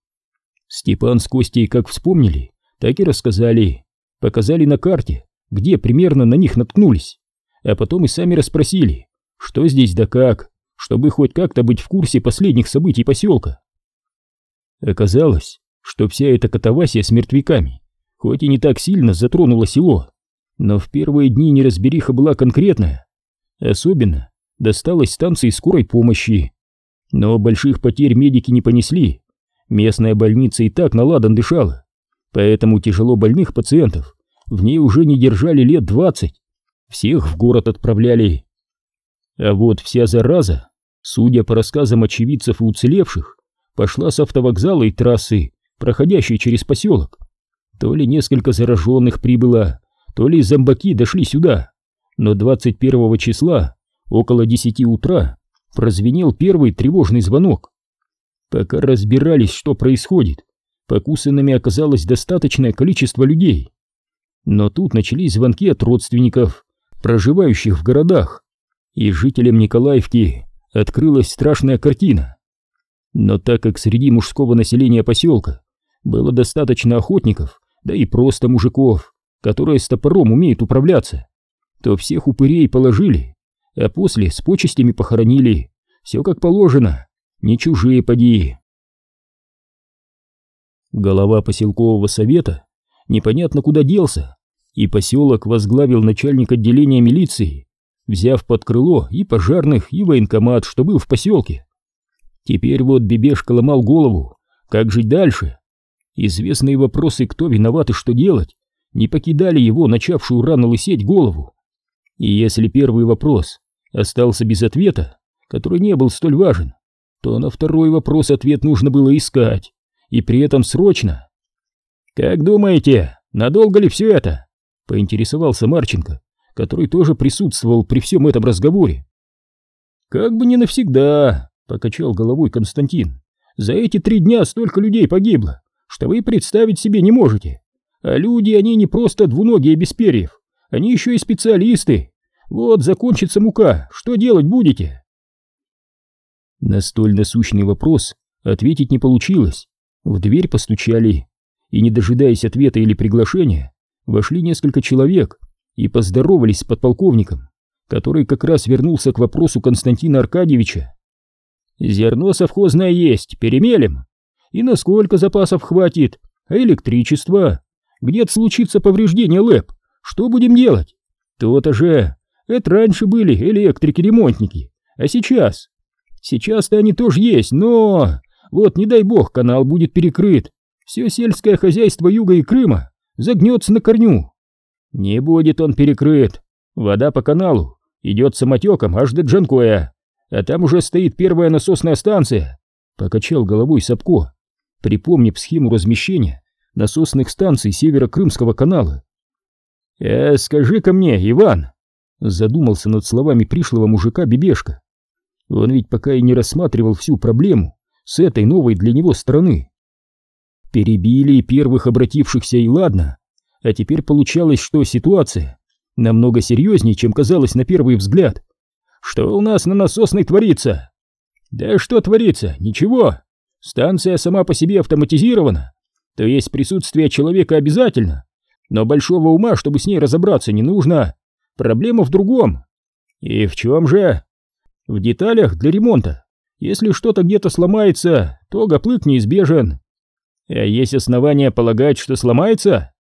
Speaker 1: Степан с Костей как вспомнили, так и рассказали, показали на карте, где примерно на них наткнулись, а потом и сами расспросили, что здесь да как, чтобы хоть как-то быть в курсе последних событий поселка. Оказалось, что вся эта катавасия с мертвяками хоть и не так сильно затронула село, но в первые дни неразбериха была конкретная. Особенно досталось станции скорой помощи. Но больших потерь медики не понесли. Местная больница и так наладан дышала, поэтому тяжело больных пациентов в ней уже не держали лет двадцать. Всех в город отправляли. А вот вся зараза, судя по рассказам очевидцев и уцелевших, пошла с автовокзала и трассы, проходящей через поселок. То ли несколько зараженных прибыло, то ли зомбаки дошли сюда. Но 21 числа, около 10 утра, прозвенел первый тревожный звонок. Пока разбирались, что происходит, покусанными оказалось достаточное количество людей. Но тут начались звонки от родственников, проживающих в городах, и жителям Николаевки открылась страшная картина. Но так как среди мужского населения поселка было достаточно охотников, да и просто мужиков, которые с топором умеют управляться, то всех упырей положили, а после с почестями похоронили, все как положено, не чужие поди. Голова поселкового совета непонятно куда делся, и поселок возглавил начальник отделения милиции, взяв под крыло и пожарных, и военкомат, что был в поселке. Теперь вот Бебешка ломал голову, как жить дальше. Известные вопросы, кто виноват и что делать, не покидали его, начавшую рано лысеть голову. И если первый вопрос остался без ответа, который не был столь важен, то на второй вопрос ответ нужно было искать, и при этом срочно. «Как думаете, надолго ли все это?» — поинтересовался Марченко, который тоже присутствовал при всем этом разговоре. «Как бы не навсегда», — покачал головой Константин. «За эти три дня столько людей погибло, что вы представить себе не можете. А люди, они не просто двуногие без перьев, они еще и специалисты. Вот закончится мука, что делать будете? На столь насущный вопрос ответить не получилось. В дверь постучали, и, не дожидаясь ответа или приглашения, вошли несколько человек и поздоровались с подполковником, который как раз вернулся к вопросу Константина Аркадьевича. «Зерно совхозное есть, перемелем?» И насколько запасов хватит? А электричество? Где-то случится повреждение ЛЭП. Что будем делать? То-то же. Это раньше были электрики-ремонтники. А сейчас? Сейчас-то они тоже есть, но... Вот не дай бог канал будет перекрыт. Все сельское хозяйство Юга и Крыма загнется на корню. Не будет он перекрыт. Вода по каналу идет самотеком аж до Джанкоя. А там уже стоит первая насосная станция. Покачал головой Сапко припомнив схему размещения насосных станций Северо-Крымского канала. «Э, скажи-ка мне, Иван!» Задумался над словами пришлого мужика Бебешка. Он ведь пока и не рассматривал всю проблему с этой новой для него страны. Перебили первых обратившихся и ладно, а теперь получалось, что ситуация намного серьезнее, чем казалось на первый взгляд. Что у нас на насосной творится? Да что творится? Ничего. Станция сама по себе автоматизирована, то есть присутствие человека обязательно, но большого ума, чтобы с ней разобраться, не нужно. Проблема в другом. И в чем же? В деталях для ремонта. Если что-то где-то сломается, то гоплык неизбежен. А есть основания полагать, что сломается?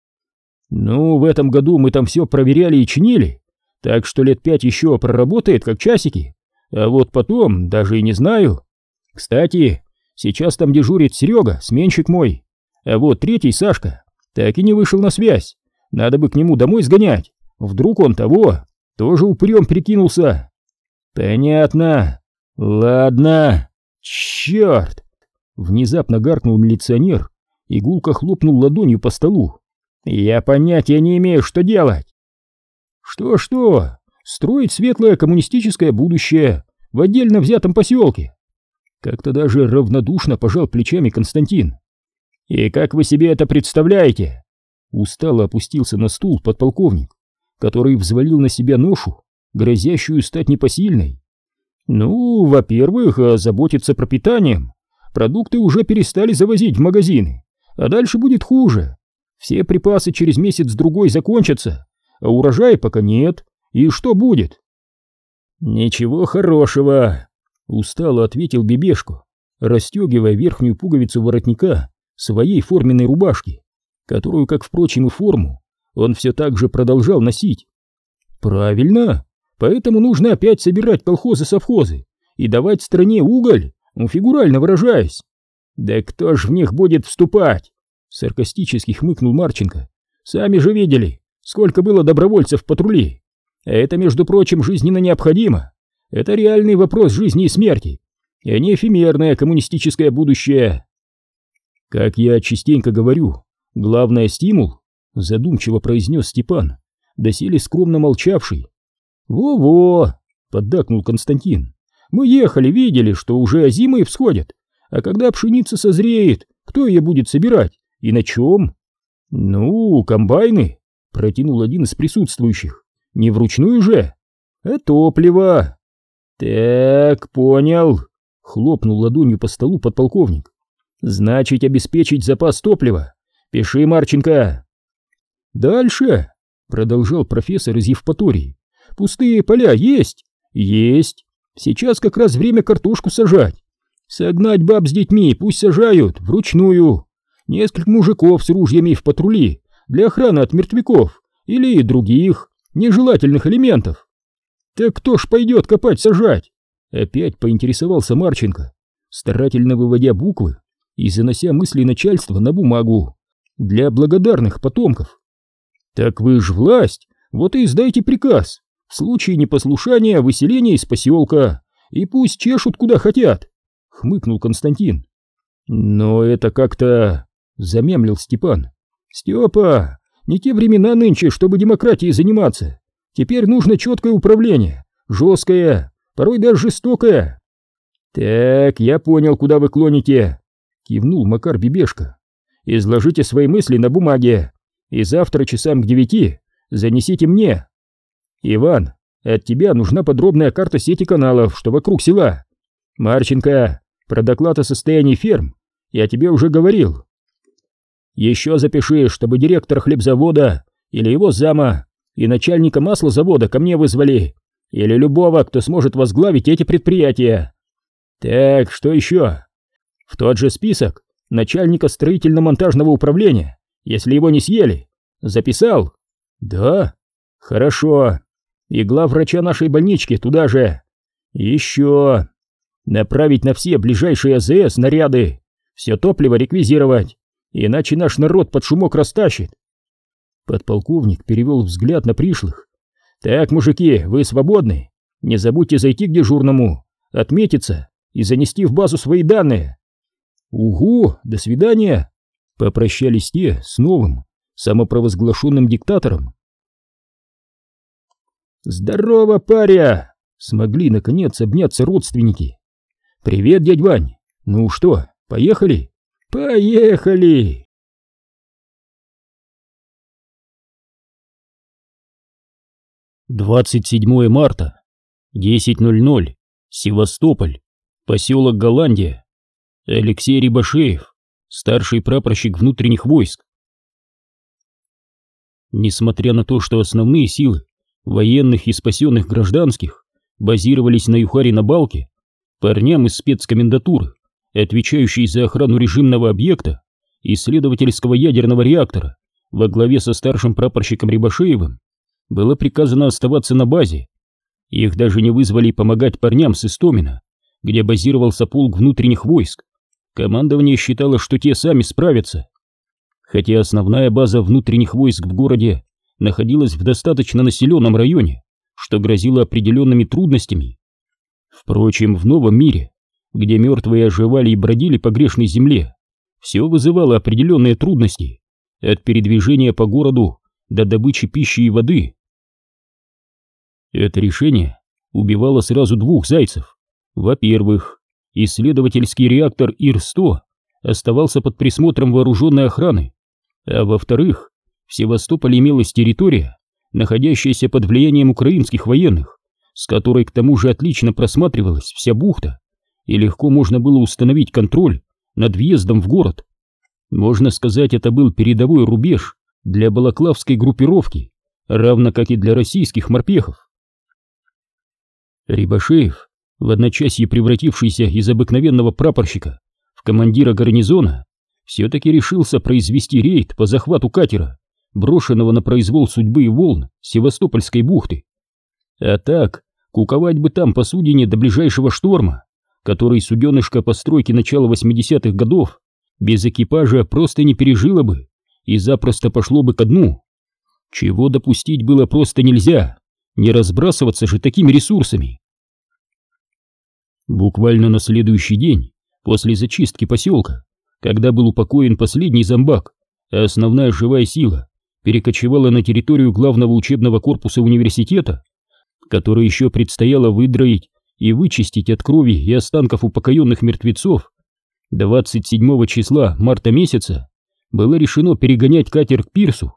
Speaker 1: Ну, в этом году мы там все проверяли и чинили, так что лет пять еще проработает, как часики, А вот потом даже и не знаю. Кстати, сейчас там дежурит Серега, сменщик мой. А вот третий, Сашка, так и не вышел на связь. Надо бы к нему домой сгонять. Вдруг он того, тоже упырем прикинулся. Понятно. Ладно. Черт. Внезапно гаркнул милиционер и гулко хлопнул ладонью по столу. Я понятия не имею, что делать. Что-что? Строить светлое коммунистическое будущее в отдельно взятом поселке. Как-то даже равнодушно пожал плечами Константин. И как вы себе это представляете? Устало опустился на стул подполковник, который взвалил на себя ношу, грозящую стать непосильной. Ну, во-первых, заботиться пропитанием. Продукты уже перестали завозить в магазины, а дальше будет хуже. Все припасы через месяц-другой закончатся, а урожая пока нет. И что будет? Ничего хорошего, устало ответил Бебешко, расстегивая верхнюю пуговицу воротника своей форменной рубашки, которую, как, впрочем, и форму, он все так же продолжал носить. Правильно, поэтому нужно опять собирать колхозы-совхозы и давать стране уголь, ну, фигурально выражаясь. Да кто ж в них будет вступать? Саркастически хмыкнул Марченко. Сами же видели, сколько было добровольцев в патруле. А это, между прочим, жизненно необходимо. Это реальный вопрос жизни и смерти, а не эфемерное коммунистическое будущее. Как я частенько говорю, главное стимул, задумчиво произнес Степан, доселе скромно молчавший. Во-во, поддакнул Константин. Мы ехали, видели, что уже озимые всходят, а когда пшеница созреет, кто ее будет собирать и на чем? Ну, комбайны, протянул один из присутствующих. Не вручную же, а топливо. Так, понял, хлопнул ладонью по столу подполковник. Значит, обеспечить запас топлива. Пиши, Марченко. Дальше, продолжал профессор из Евпатории. Пустые поля есть? Есть. Сейчас как раз время картошку сажать. Согнать баб с детьми, пусть сажают, вручную несколько мужиков с ружьями в патрули для охраны от мертвяков или других нежелательных элементов. Так кто ж пойдет копать сажать? Опять поинтересовался Марченко, старательно выводя буквы и занося мысли начальства на бумагу для благодарных потомков. Так вы ж власть, вот и издайте приказ. В случае непослушания выселения из поселка, и пусть чешут куда хотят, хмыкнул Константин. Но это как-то Замемлил Степан. Степа, не те времена нынче, чтобы демократией заниматься. Теперь нужно четкое управление, жесткое, порой даже жестокое. Так, я понял, куда вы клоните. Кивнул Макар Бебешко. Изложите свои мысли на бумаге. И завтра часам к девяти занесите мне. Иван, от тебя нужна подробная карта сети каналов, что вокруг села. Марченко, про доклад о состоянии ферм я тебе уже говорил. Еще запиши, чтобы директор хлебзавода или его зама и начальника маслозавода ко мне вызвали, или любого, кто сможет возглавить эти предприятия. Так, что еще? В тот же список начальника строительно-монтажного управления, если его не съели. Записал? Да. Хорошо. И главврача нашей больнички туда же. Еще. Направить на все ближайшие АЗС наряды. Все топливо реквизировать иначе наш народ под шумок растащит. Подполковник перевел взгляд на пришлых. Так, мужики, вы свободны. Не забудьте зайти к дежурному, отметиться и занести в базу свои данные. Угу, до свидания. Попрощались те с новым, самопровозглашенным диктатором. Здорово, паря! Смогли, наконец, обняться родственники. Привет, дядь Вань. Ну что, поехали? Поехали! Двадцать седьмое марта, десять ноль ноль, Севастополь, поселок Голландия. Алексей Рибашеев, старший прапорщик внутренних войск. Несмотря на то, что основные силы военных и спасенных гражданских базировались на Юхаре на Балке, парням из спецкомендатуры отвечающий за охрану режимного объекта, исследовательского ядерного реактора, во главе со старшим прапорщиком Рябошеевым, было приказано оставаться на базе. Их даже не вызвали помогать парням с Истомина, где базировался полк внутренних войск. Командование считало, что те сами справятся. Хотя основная база внутренних войск в городе находилась в достаточно населенном районе, что грозило определенными трудностями. Впрочем, в новом мире, где мертвые оживали и бродили по грешной земле, все вызывало определенные трудности, от передвижения по городу до добычи пищи и воды. Это решение убивало сразу двух зайцев. Во-первых, исследовательский реактор Ир-100 оставался под присмотром вооруженной охраны, а во-вторых, в Севастополе имелась территория, находящаяся под влиянием украинских военных, с которой к тому же отлично просматривалась вся бухта, и легко можно было установить контроль над въездом в город. Можно сказать, это был передовой рубеж для балаклавской группировки, равно как и для российских морпехов. Рибашеев, в одночасье превратившийся из обыкновенного прапорщика в командира гарнизона, все-таки решился произвести рейд по захвату катера, брошенного на произвол судьбы и волн Севастопольской бухты. А так, куковать бы там посудине до ближайшего шторма, который суденышко постройки начала 80-х годов без экипажа просто не пережило бы и запросто пошло бы ко дну. Чего допустить было просто нельзя, не разбрасываться же такими ресурсами. Буквально на следующий день, после зачистки поселка, когда был упокоен последний зомбак, а основная живая сила перекочевала на территорию главного учебного корпуса университета, который еще предстояло выдроить и вычистить от крови и останков упокоенных мертвецов, 27 числа марта месяца было решено перегонять катер к пирсу.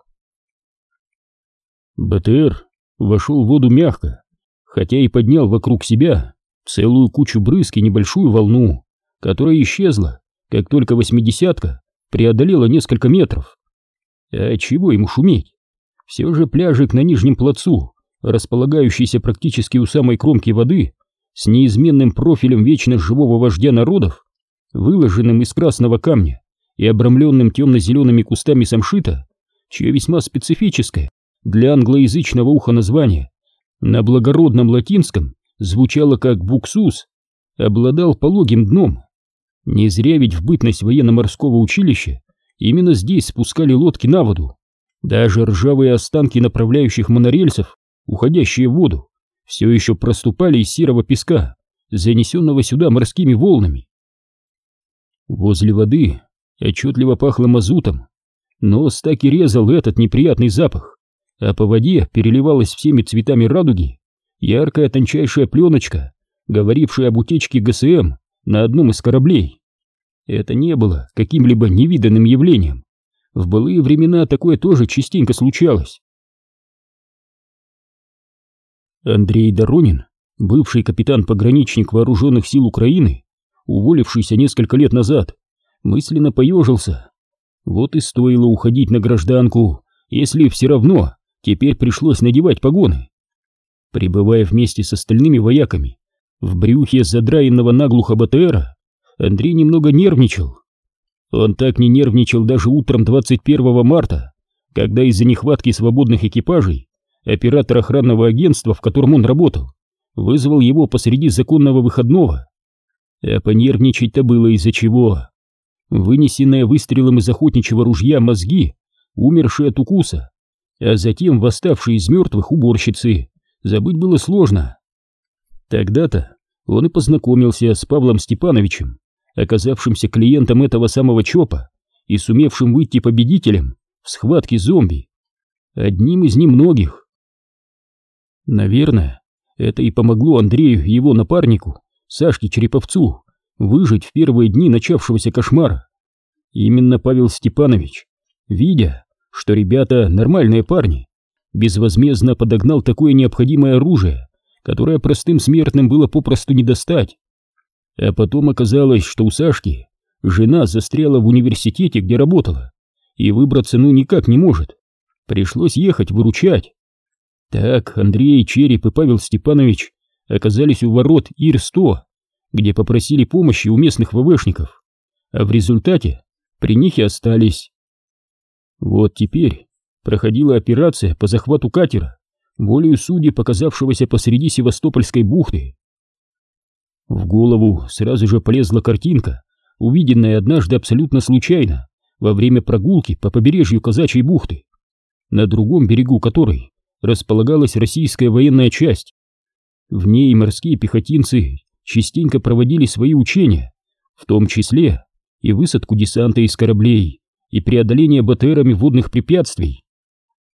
Speaker 1: БТР вошел в воду мягко, хотя и поднял вокруг себя целую кучу брызг и небольшую волну, которая исчезла, как только восьмидесятка преодолела несколько метров. А чего ему шуметь? Все же пляжик на нижнем плацу, располагающийся практически у самой кромки воды, с неизменным профилем вечно живого вождя народов, выложенным из красного камня и обрамленным темно-зелеными кустами самшита, чье весьма специфическое для англоязычного уха название на благородном латинском звучало как «буксус», обладал пологим дном. Не зря ведь в бытность военно-морского училища именно здесь спускали лодки на воду. Даже ржавые останки направляющих монорельсов, уходящие в воду, все еще проступали из серого песка, занесенного сюда морскими волнами. Возле воды отчетливо пахло мазутом, нос так и резал этот неприятный запах, а по воде переливалась всеми цветами радуги яркая тончайшая пленочка, говорившая об утечке ГСМ на одном из кораблей. Это не было каким-либо невиданным явлением. В былые времена такое тоже частенько случалось. Андрей Доронин, бывший капитан-пограничник вооруженных сил Украины, уволившийся несколько лет назад, мысленно поежился. Вот и стоило уходить на гражданку, если все равно теперь пришлось надевать погоны. Прибывая вместе с остальными вояками в брюхе задраенного наглухо БТРа, Андрей немного нервничал. Он так не нервничал даже утром 21 марта, когда из-за нехватки свободных экипажей оператор охранного агентства, в котором он работал, вызвал его посреди законного выходного. А понервничать-то было из-за чего. Вынесенные выстрелом из охотничьего ружья мозги, умершие от укуса, а затем восставшие из мертвых уборщицы, забыть было сложно. Тогда-то он и познакомился с Павлом Степановичем, оказавшимся клиентом этого самого ЧОПа и сумевшим выйти победителем в схватке зомби. Одним из немногих. Наверное, это и помогло Андрею и его напарнику, Сашке Череповцу, выжить в первые дни начавшегося кошмара. Именно Павел Степанович, видя, что ребята нормальные парни, безвозмездно подогнал такое необходимое оружие, которое простым смертным было попросту не достать. А потом оказалось, что у Сашки жена застряла в университете, где работала, и выбраться ну никак не может. Пришлось ехать выручать. Так Андрей, Череп и Павел Степанович оказались у ворот Ир-100, где попросили помощи у местных ВВшников, а в результате при них и остались. Вот теперь проходила операция по захвату катера, волею судьи, показавшегося посреди Севастопольской бухты. В голову сразу же полезла картинка, увиденная однажды абсолютно случайно, во время прогулки по побережью Казачьей бухты, на другом берегу которой располагалась российская военная часть. В ней морские пехотинцы частенько проводили свои учения, в том числе и высадку десанта из кораблей и преодоление БТРами водных препятствий.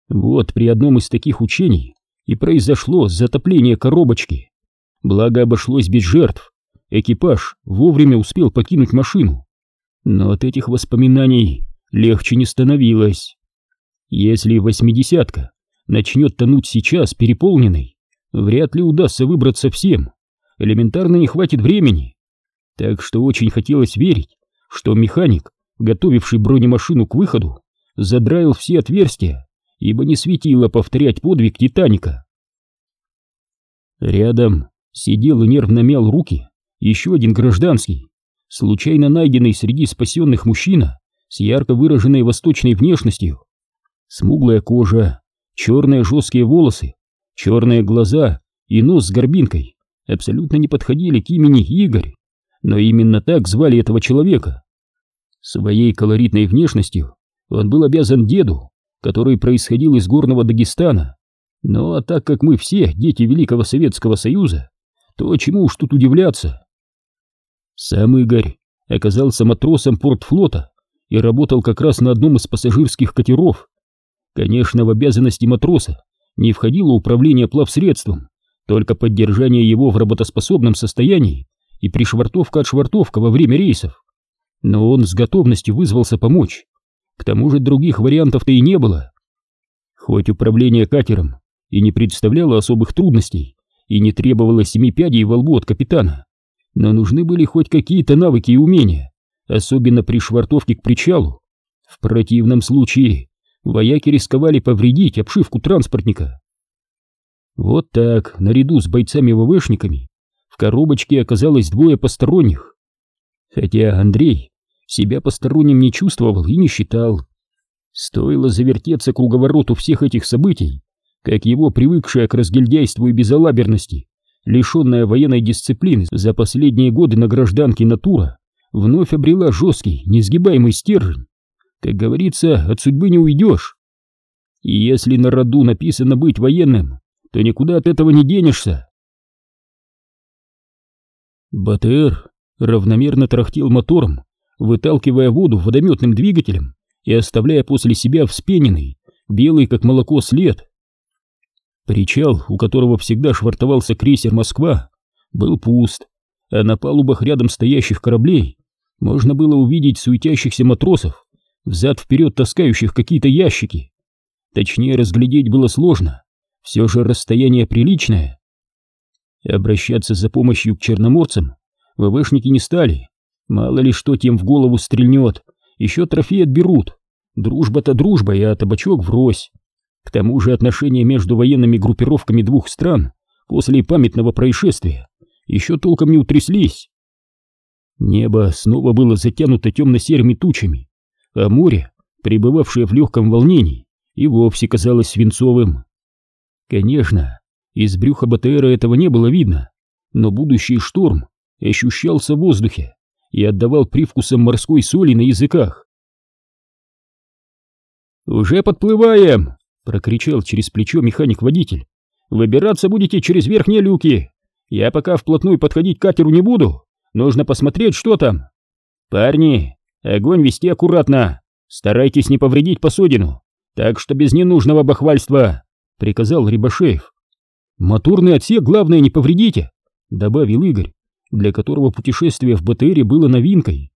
Speaker 1: Вот при одном из таких учений и произошло затопление коробочки. Благо обошлось без жертв. Экипаж вовремя успел покинуть машину. Но от этих воспоминаний легче не становилось. Если восьмидесятка начнет тонуть сейчас переполненной, вряд ли удастся выбраться всем. Элементарно не хватит времени. Так что очень хотелось верить, что механик, готовивший бронемашину к выходу, задраил все отверстия, ибо не светило повторять подвиг Титаника. Рядом сидел и нервно мял руки еще один гражданский, случайно найденный среди спасенных мужчина с ярко выраженной восточной внешностью. Смуглая кожа, черные жесткие волосы, черные глаза и нос с горбинкой абсолютно не подходили к имени Игорь, но именно так звали этого человека. Своей колоритной внешностью он был обязан деду, который происходил из горного Дагестана. Но а так как мы все дети Великого Советского Союза, то чему уж тут удивляться? Сам Игорь оказался матросом портфлота и работал как раз на одном из пассажирских катеров. Конечно, в обязанности матроса не входило управление плавсредством, только поддержание его в работоспособном состоянии и пришвартовка-отшвартовка во время рейсов. Но он с готовностью вызвался помочь. К тому же других вариантов-то и не было. Хоть управление катером и не представляло особых трудностей, и не требовало семи пядей во лбу от капитана, но нужны были хоть какие-то навыки и умения, особенно при швартовке к причалу. В противном случае вояки рисковали повредить обшивку транспортника. Вот так, наряду с бойцами-ВВшниками, в коробочке оказалось двое посторонних. Хотя Андрей себя посторонним не чувствовал и не считал. Стоило завертеться круговороту всех этих событий, как его привыкшая к разгильдяйству и безалаберности, лишенная военной дисциплины за последние годы на гражданке натура, вновь обрела жесткий, несгибаемый стержень. Как говорится, от судьбы не уйдешь. И если на роду написано быть военным, то никуда от этого не денешься. БТР равномерно трахтел мотором, выталкивая воду водометным двигателем и оставляя после себя вспененный, белый как молоко след. Причал, у которого всегда швартовался крейсер «Москва», был пуст, а на палубах рядом стоящих кораблей можно было увидеть суетящихся матросов, взад-вперед таскающих какие-то ящики. Точнее, разглядеть было сложно, все же расстояние приличное. Обращаться за помощью к черноморцам ВВшники не стали, мало ли что тем в голову стрельнет, еще трофей отберут. Дружба-то дружба, а табачок врозь. К тому же отношения между военными группировками двух стран после памятного происшествия еще толком не утряслись. Небо снова было затянуто темно-серыми тучами, а море, пребывавшее в легком волнении, и вовсе казалось свинцовым. Конечно, из брюха БТРа этого не было видно, но будущий шторм ощущался в воздухе и отдавал привкусом морской соли на языках. «Уже подплываем!» Прокричал через плечо механик-водитель. «Выбираться будете через верхние люки. Я пока вплотную подходить к катеру не буду. Нужно посмотреть, что там. Парни, огонь вести аккуратно. Старайтесь не повредить посудину. Так что без ненужного бахвальства», — приказал Рибашеев. «Моторный отсек, главное, не повредите», — добавил Игорь, для которого путешествие в БТРе было новинкой.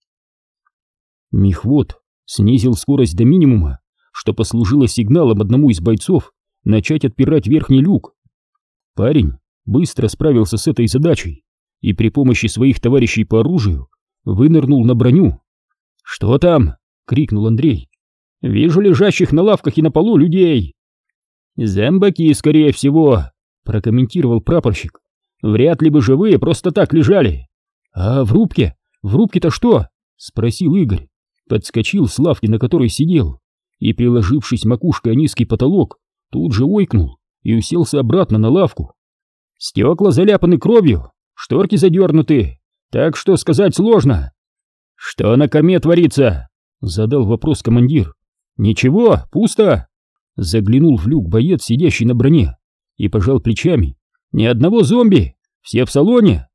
Speaker 1: Мехвод снизил скорость до минимума что послужило сигналом одному из бойцов начать отпирать верхний люк. Парень быстро справился с этой задачей и при помощи своих товарищей по оружию вынырнул на броню. «Что там?» — крикнул Андрей. «Вижу лежащих на лавках и на полу людей». «Зомбаки, скорее всего», — прокомментировал прапорщик. «Вряд ли бы живые просто так лежали». «А в рубке? В рубке-то что?» — спросил Игорь. Подскочил с лавки, на которой сидел и, приложившись макушкой о низкий потолок, тут же ойкнул,
Speaker 2: и уселся обратно на лавку. Стекла заляпаны кровью, шторки задернуты, так что сказать сложно. Что на корме творится? Задал вопрос командир. Ничего, пусто. Заглянул в люк боец, сидящий на броне, и пожал плечами. Ни одного зомби, все в салоне.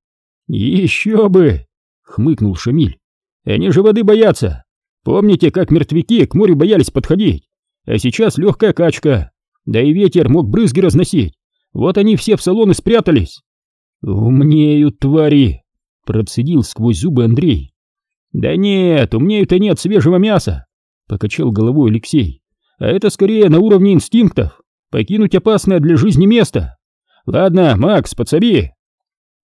Speaker 2: Еще бы, хмыкнул Шамиль. Они же воды боятся. Помните, как мертвяки к морю боялись подходить? А сейчас легкая качка. Да и ветер мог брызги разносить. Вот они все в салоны спрятались. Умнеют твари, процедил сквозь зубы Андрей. Да нет, умнеют они от свежего мяса, покачал головой Алексей. А это скорее на уровне инстинктов. Покинуть опасное для жизни место. Ладно, Макс, подсоби.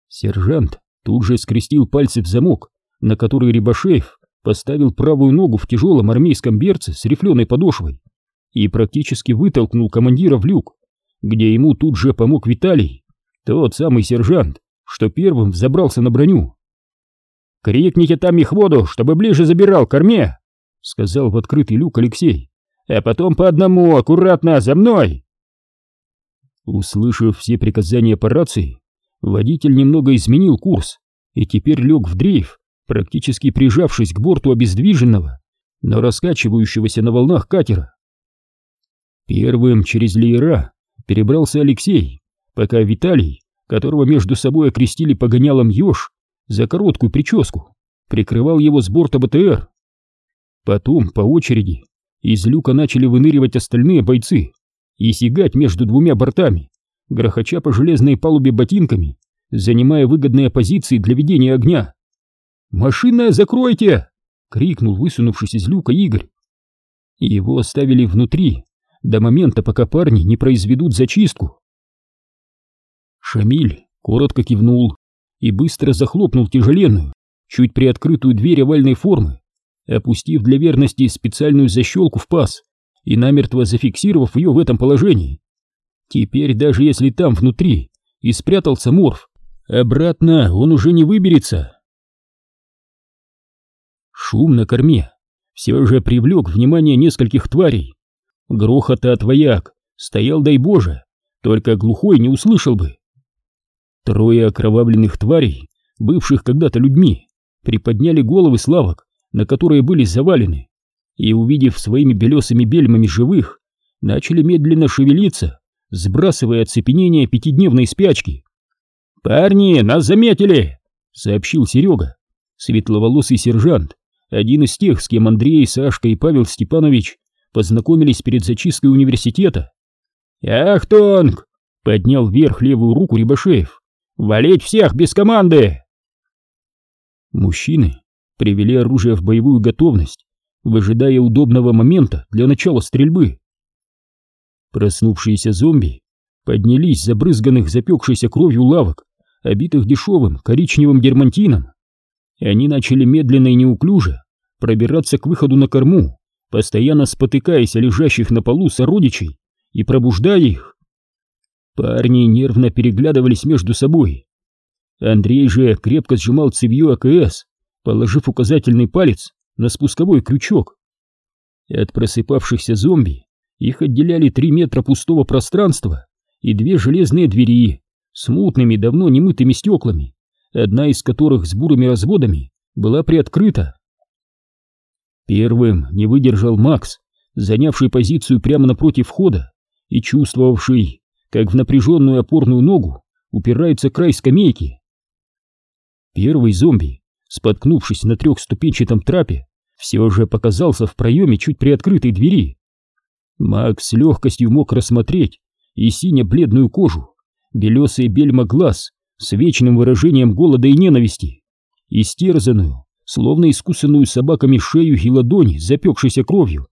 Speaker 2: Сержант тут же скрестил пальцы в замок, на который Рибашеев поставил правую ногу в тяжелом армейском берце с рифленой подошвой и практически вытолкнул командира в люк, где ему тут же помог Виталий, тот самый сержант, что первым взобрался на броню. «Крикните там их воду, чтобы ближе забирал к корме!» — сказал в открытый люк Алексей. «А потом по одному, аккуратно, за мной!» Услышав все приказания по рации, водитель немного изменил курс и теперь лег в дрейф, практически прижавшись к борту обездвиженного, но раскачивающегося на волнах катера. Первым через леера перебрался Алексей, пока Виталий, которого между собой окрестили погонялом еж, за короткую прическу, прикрывал его с борта БТР. Потом, по очереди, из люка начали выныривать остальные бойцы и сигать между двумя бортами, грохоча по железной палубе ботинками, занимая выгодные позиции для ведения огня. «Машинное закройте!» — крикнул высунувшись из люка Игорь. Его оставили внутри, до момента, пока парни не произведут зачистку. Шамиль коротко кивнул и быстро захлопнул тяжеленную, чуть приоткрытую дверь овальной формы, опустив для верности специальную защелку в паз и намертво зафиксировав ее в этом положении. Теперь даже если там внутри и спрятался морф, обратно он уже не выберется. Шум на корме все же привлек внимание нескольких тварей, Грохота от вояк стоял, дай боже, только глухой не услышал бы. Трое окровавленных тварей, бывших когда-то людьми, приподняли головы с лавок, на которые были завалены, и, увидев своими белесыми бельмами живых, начали медленно шевелиться, сбрасывая оцепенение пятидневной спячки. «Парни, нас заметили!» — сообщил Серега, светловолосый сержант, один из тех, с кем Андрей, Сашка и Павел Степанович познакомились перед зачисткой университета. «Ахтонг!» — поднял вверх левую руку Рябошеев. «Валить всех без команды!» Мужчины привели оружие в боевую готовность, выжидая удобного момента для начала стрельбы. Проснувшиеся зомби поднялись забрызганных запекшейся кровью лавок, обитых дешевым коричневым дермантином. Они начали медленно и неуклюже пробираться к выходу на корму, постоянно спотыкаясь о лежащих на полу сородичей и пробуждая их. Парни нервно переглядывались между собой. Андрей же крепко сжимал цевьё АКС, положив указательный палец на спусковой крючок. От просыпавшихся зомби их отделяли три метра пустого пространства и две железные двери с мутными, давно немытыми стеклами, одна из которых с бурыми разводами была приоткрыта. Первым не выдержал Макс, занявший позицию прямо напротив входа и чувствовавший, как в напряженную опорную ногу упирается край скамейки. Первый зомби, споткнувшись на трехступенчатом трапе, все же показался в проеме чуть приоткрытой двери. Макс с легкостью мог рассмотреть и сине-бледную кожу, белесые бельма глаз с вечным выражением голода и ненависти, истерзанную, словно искусанную собаками шею и ладони, запекшейся кровью.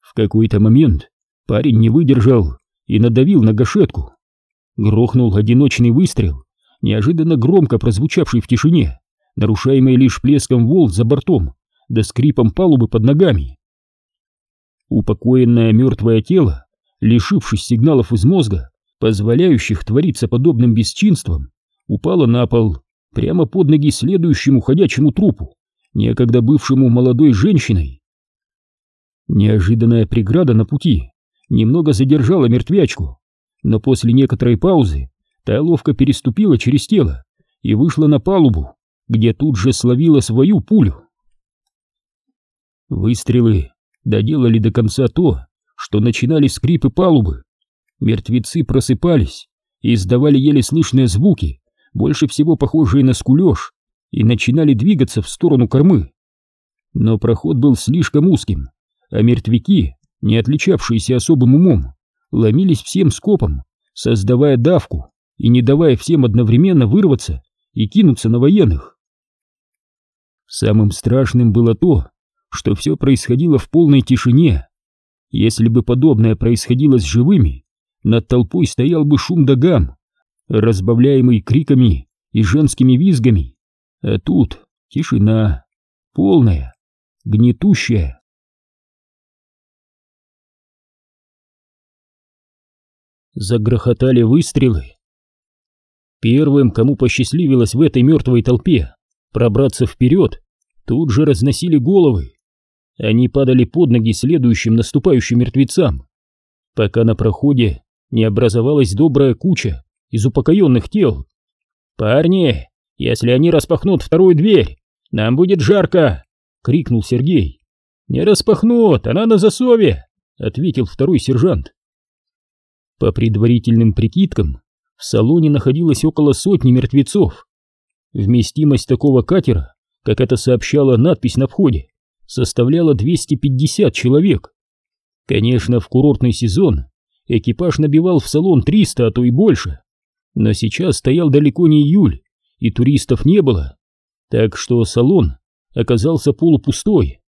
Speaker 2: В какой-то момент парень не выдержал и надавил на гашетку. Грохнул одиночный выстрел, неожиданно громко прозвучавший в тишине, нарушаемый лишь плеском волн за бортом, да скрипом палубы под ногами. Упокоенное мертвое тело, лишившись сигналов из мозга, позволяющих твориться подобным бесчинством, упало на пол прямо под ноги следующему ходячему трупу, некогда бывшему молодой женщиной. Неожиданная преграда на пути немного задержала мертвячку, но после некоторой паузы та ловко переступила через тело и вышла на палубу, где тут же словила свою пулю. Выстрелы доделали до конца то, что начинали скрипы палубы. Мертвецы просыпались и издавали еле слышные звуки, больше всего похожие на скулеж, и начинали двигаться в сторону кормы. Но проход был слишком узким, а мертвяки, не отличавшиеся особым умом, ломились всем скопом, создавая давку и не давая всем одновременно вырваться и кинуться на военных. Самым страшным было то, что все происходило в полной тишине. Если бы подобное происходило с живыми, над толпой стоял бы шум да гам, разбавляемый криками и женскими визгами. А тут тишина, полная, гнетущая. Загрохотали выстрелы. Первым, кому посчастливилось в этой мертвой толпе пробраться вперед, тут же разносили головы. Они падали под ноги следующим наступающим мертвецам, пока на проходе не образовалась добрая куча из упокоенных тел. «Парни, если они распахнут вторую дверь, нам будет жарко!» — крикнул Сергей. «Не распахнут, она на засове!» — ответил второй сержант. По предварительным прикидкам, в салоне находилось около сотни мертвецов. Вместимость такого катера, как это сообщала надпись на входе, составляла 250 человек. Конечно, в курортный сезон экипаж набивал в салон 300, а то и больше. Но сейчас стоял далеко не июль, и туристов не было, так что салон оказался полупустой.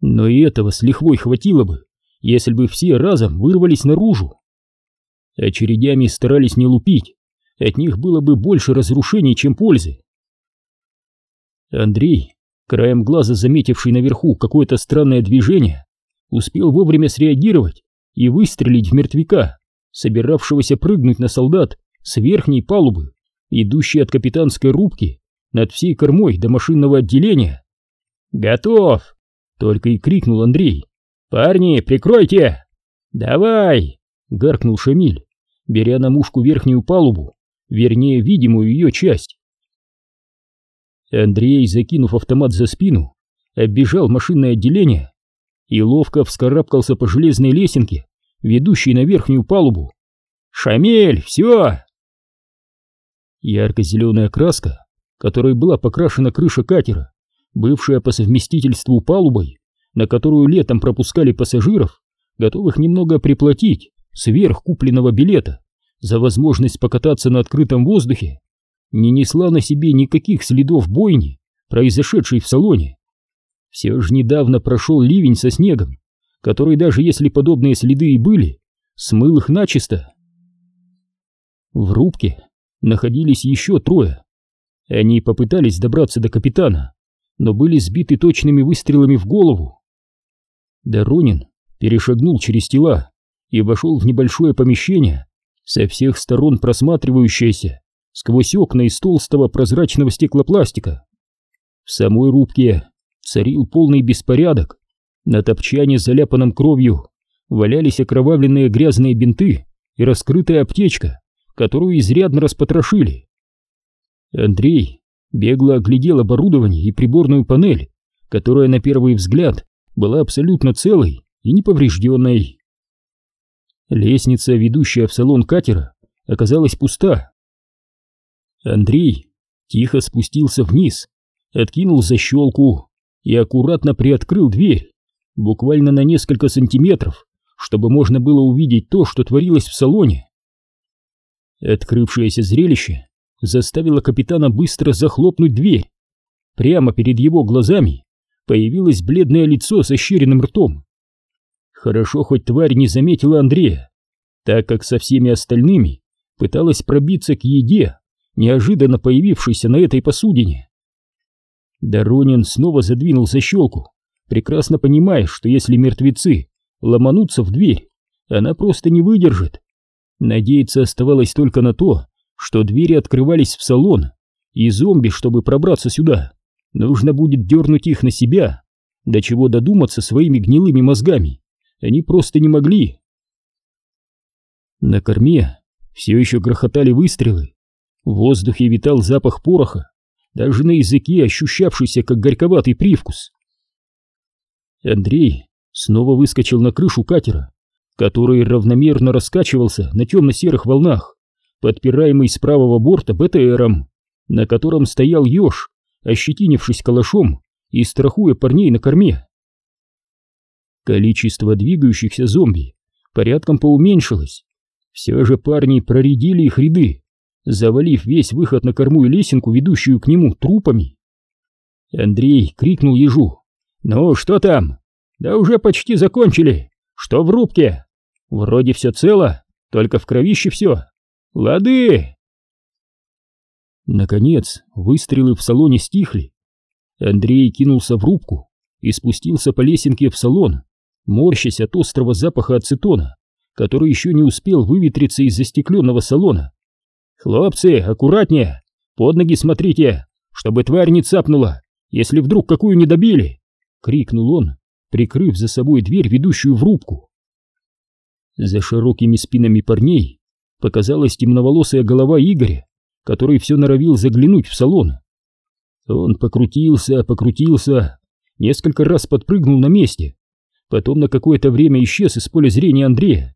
Speaker 2: Но и этого с лихвой хватило бы, если бы все разом вырвались наружу. Очередями старались не лупить, от них было бы больше разрушений, чем пользы. Андрей, краем глаза заметивший наверху какое-то странное движение, успел вовремя среагировать и выстрелить в мертвяка, собиравшегося прыгнуть на солдат с верхней палубы, идущей от капитанской рубки над всей кормой до машинного отделения. «Готов!» — только и крикнул Андрей. «Парни, прикройте!» «Давай!» — гаркнул Шамиль, беря на мушку верхнюю палубу, вернее, видимую ее часть. Андрей, закинув автомат за спину, оббежал машинное отделение и ловко вскарабкался по железной лесенке, ведущей на верхнюю палубу. «Шамель, все!» Ярко-зеленая краска, которой была покрашена крыша катера, бывшая по совместительству палубой, на которую летом пропускали пассажиров, готовых немного приплатить сверх купленного билета за возможность покататься на открытом воздухе, не несла на себе никаких следов бойни, произошедшей в салоне. Все же недавно прошел ливень со снегом, который даже если подобные следы и были, смыл их начисто. В рубке находились еще трое. Они попытались добраться до капитана, но были сбиты точными выстрелами в голову. Доронин перешагнул через тела и вошел в небольшое помещение, со всех сторон просматривающееся сквозь окна из толстого прозрачного стеклопластика. В самой рубке царил полный беспорядок. На топчане, заляпанном кровью, валялись окровавленные грязные бинты и раскрытая аптечка, которую изрядно распотрошили. Андрей бегло оглядел оборудование и приборную панель, которая на первый взгляд была абсолютно целой и неповрежденной. Лестница, ведущая в салон катера, оказалась пуста. Андрей тихо спустился вниз, откинул защелку и аккуратно приоткрыл дверь, буквально на несколько сантиметров, чтобы можно было увидеть то, что творилось в салоне. Открывшееся зрелище заставило капитана быстро захлопнуть дверь. Прямо перед его глазами появилось бледное лицо со щеренным ртом. Хорошо хоть тварь не заметила Андрея, так как со всеми остальными пыталась пробиться к еде, неожиданно появившейся на этой посудине. Доронин снова задвинул защелку, прекрасно понимая, что если мертвецы ломанутся в дверь, она просто не выдержит. Надеяться оставалось только на то, что двери открывались в салон, и зомби, чтобы пробраться сюда, нужно будет дернуть их на себя, до чего додуматься своими гнилыми мозгами. Они просто не могли. На корме все еще грохотали выстрелы. В воздухе витал запах пороха, даже на языке ощущавшийся как горьковатый привкус. Андрей снова выскочил на крышу катера, который равномерно раскачивался на темно-серых волнах, подпираемый с правого борта БТРом, на котором стоял еж, ощетинившись калашом и страхуя парней на корме. Количество двигающихся зомби порядком поуменьшилось. Все же парни проредили их ряды, завалив весь выход на корму и лесенку, ведущую к нему, трупами. Андрей крикнул ежу. «Ну, что там?» «Да уже почти закончили. Что в рубке?» «Вроде все цело, только в кровище все. Лады!» Наконец, выстрелы в салоне стихли. Андрей кинулся в рубку и спустился по лесенке в салон, морщась от острого запаха ацетона, который еще не успел выветриться из застекленного салона. «Хлопцы, аккуратнее! Под ноги смотрите, чтобы тварь не цапнула, если вдруг какую не добили!» — крикнул он, прикрыв за собой дверь, ведущую в рубку. За широкими спинами парней показалась темноволосая голова Игоря, который все норовил заглянуть в салон. Он покрутился, покрутился, несколько раз подпрыгнул на месте, потом на какое-то время исчез из поля зрения Андрея,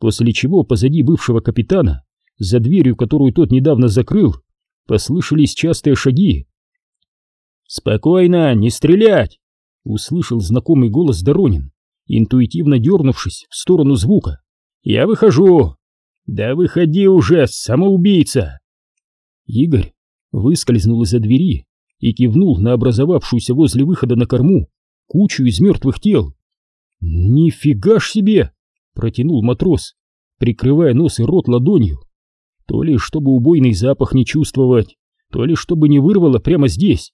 Speaker 2: после чего позади бывшего капитана, за дверью, которую тот недавно закрыл, послышались частые шаги. «Спокойно, не стрелять!» — услышал знакомый голос Доронин, интуитивно дернувшись в сторону звука. «Я выхожу!» «Да выходи уже, самоубийца!» Игорь выскользнул из-за двери и кивнул на образовавшуюся возле выхода на корму кучу из мертвых тел. «Нифига ж себе!» — протянул матрос, прикрывая нос и рот ладонью. То ли чтобы убойный запах не чувствовать, то ли чтобы не вырвало прямо здесь.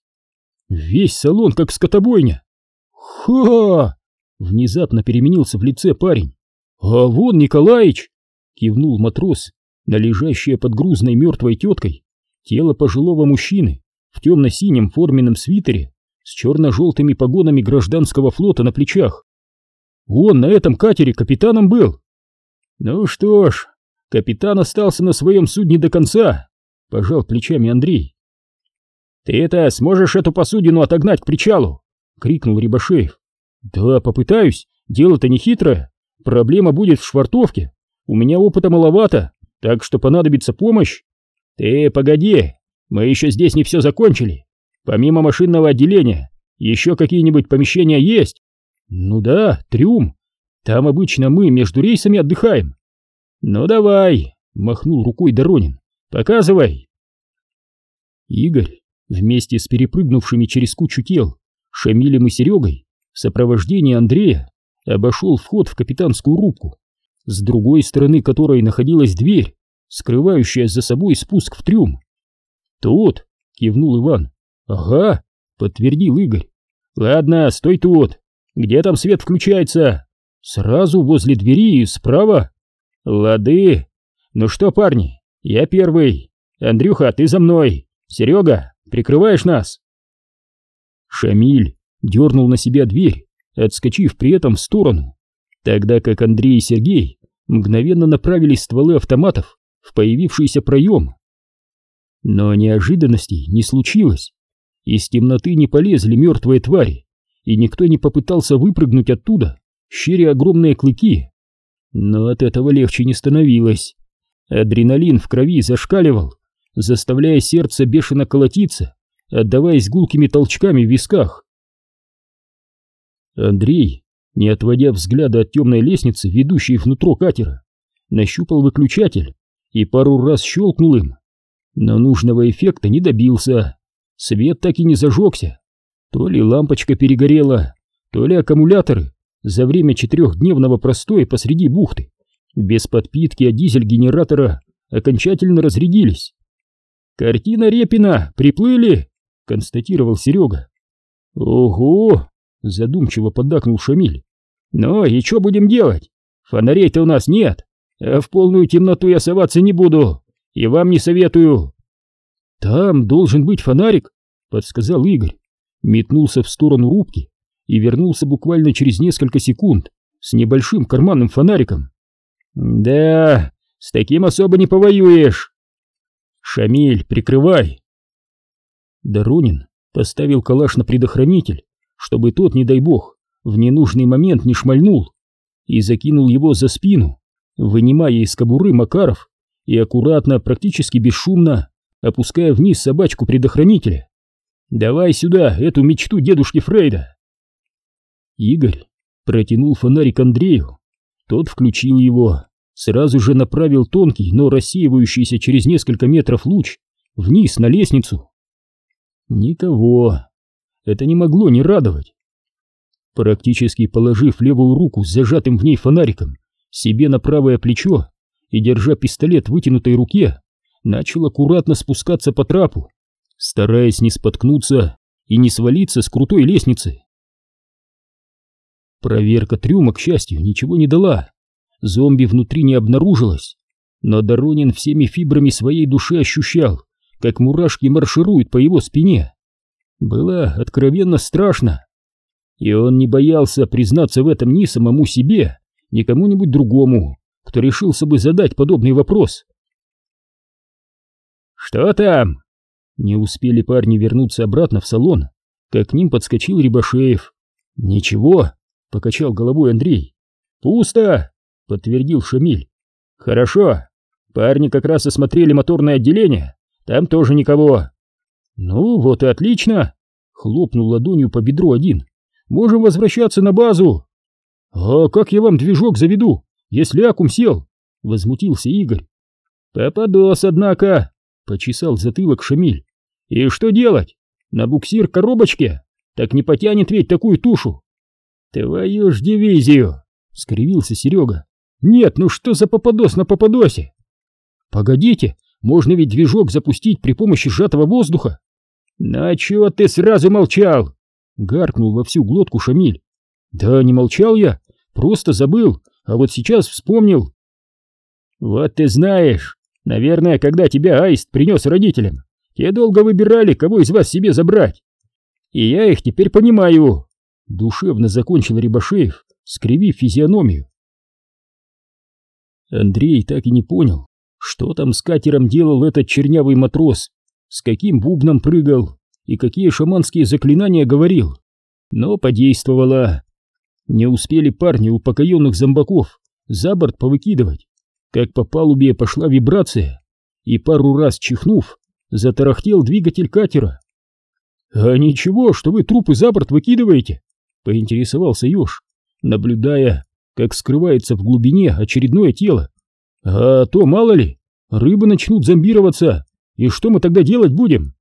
Speaker 2: Весь салон как скотобойня. «Ха!» — внезапно переменился в лице парень. «А вон Николаич!» — кивнул матрос на лежащее под грузной мертвой теткой тело пожилого мужчины в темно-синем форменном свитере с черно-желтыми погонами гражданского флота на плечах. Он на этом катере капитаном был. Ну что ж, капитан остался на своем судне до конца, пожал плечами Андрей. Ты это сможешь эту посудину отогнать к причалу? крикнул Рибашеев. Да, попытаюсь, дело-то не хитрое. Проблема будет в швартовке. У меня опыта маловато, так что понадобится помощь. «Ты погоди, мы еще здесь не все закончили. Помимо машинного отделения, еще какие-нибудь помещения есть?» «Ну да, трюм. Там обычно мы между рейсами отдыхаем». «Ну давай», — махнул рукой Доронин, — «показывай». Игорь вместе с перепрыгнувшими через кучу тел Шамилем и Серегой в сопровождении Андрея обошел вход в капитанскую рубку, с другой стороны которой находилась дверь, скрывающая за собой спуск в трюм. «Тут!» — кивнул Иван. «Ага!» — подтвердил Игорь. «Ладно, стой тут! Где там свет включается?» «Сразу возле двери справа?» «Лады! Ну что, парни, я первый. Андрюха, ты за мной. Серега, прикрываешь нас?» Шамиль дернул на себя дверь, отскочив при этом в сторону, тогда как Андрей и Сергей мгновенно направили стволы автоматов в появившийся проем. Но неожиданностей не случилось. Из темноты не полезли мертвые твари, и никто не попытался выпрыгнуть оттуда, щеря огромные клыки. Но от этого легче не становилось. Адреналин в крови зашкаливал, заставляя сердце бешено колотиться, отдаваясь гулкими толчками в висках. Андрей, не отводя взгляда от темной лестницы, ведущей внутрь катера, нащупал выключатель и пару раз щелкнул им. Но нужного эффекта не добился. Свет так и не зажегся. То ли лампочка перегорела, то ли аккумуляторы за время четырехдневного простоя посреди бухты без подпитки от дизель-генератора окончательно разрядились. «Картина Репина! Приплыли!» — констатировал Серега. «Ого!» — задумчиво поддакнул Шамиль. «Ну и что будем делать? Фонарей-то у нас нет!» А в полную темноту я соваться не буду, и вам не советую. Там должен быть фонарик, подсказал Игорь, метнулся в сторону рубки и вернулся буквально через несколько секунд с небольшим карманным фонариком. Да, С таким особо не повоюешь. Шамиль, прикрывай. Доронин поставил калаш на предохранитель, чтобы тот, не дай бог, в ненужный момент не шмальнул, и закинул его за спину, вынимая из кобуры Макаров и аккуратно, практически бесшумно, опуская вниз собачку предохранителя. «Давай сюда эту мечту дедушки Фрейда!» Игорь протянул фонарик Андрею. Тот включил его, сразу же направил тонкий, но рассеивающийся через несколько метров луч вниз на лестницу. Никого. Это не могло не радовать. Практически положив левую руку с зажатым в ней фонариком себе на правое плечо и держа пистолет в вытянутой руке, начал аккуратно спускаться по трапу, стараясь не споткнуться и не свалиться с крутой лестницы. Проверка трюма, к счастью, ничего не дала. Зомби внутри не обнаружилось, но Доронин всеми фибрами своей души ощущал, как мурашки маршируют по его спине. Было откровенно страшно. И он не боялся признаться в этом ни самому себе, ни кому-нибудь другому, кто решился бы задать подобный вопрос. «Что там?» Не успели парни вернуться обратно в салон, как к ним подскочил Рябошеев. «Ничего», — покачал головой Андрей. «Пусто», — подтвердил Шамиль. «Хорошо. Парни как раз осмотрели моторное отделение. Там тоже никого». «Ну, вот и отлично», — хлопнул ладонью по бедру один. «Можем возвращаться на базу». «А как я вам движок заведу, если акум сел?» — возмутился Игорь. «Попадос, однако», — почесал затылок Шамиль. «И что делать? На буксир коробочке? Так не потянет ведь такую тушу!» «Твою ж дивизию!» — скривился Серега. «Нет, ну что за попадос на попадосе?» «Погодите, можно ведь движок запустить при помощи сжатого воздуха!» «Ну а чего ты сразу молчал?» — гаркнул во всю глотку Шамиль. «Да не молчал я, просто забыл, а вот сейчас вспомнил». «Вот ты знаешь, Наверное, когда тебя Аист принес родителям, те долго выбирали, кого из вас себе забрать. И я их теперь понимаю. Душевно закончил Рябошеев, скривив физиономию. Андрей так и не понял, что там с катером делал этот чернявый матрос, с каким бубном прыгал и какие шаманские заклинания говорил. Но подействовало. Не успели парни упокоенных зомбаков за борт повыкидывать, как по палубе пошла вибрация, и пару раз чихнув, затарахтел двигатель катера. «А ничего, что вы трупы за борт выкидываете?» — поинтересовался Ёж, наблюдая, как скрывается в глубине очередное тело. «А то, мало ли, рыбы начнут зомбироваться, и что мы тогда делать будем?»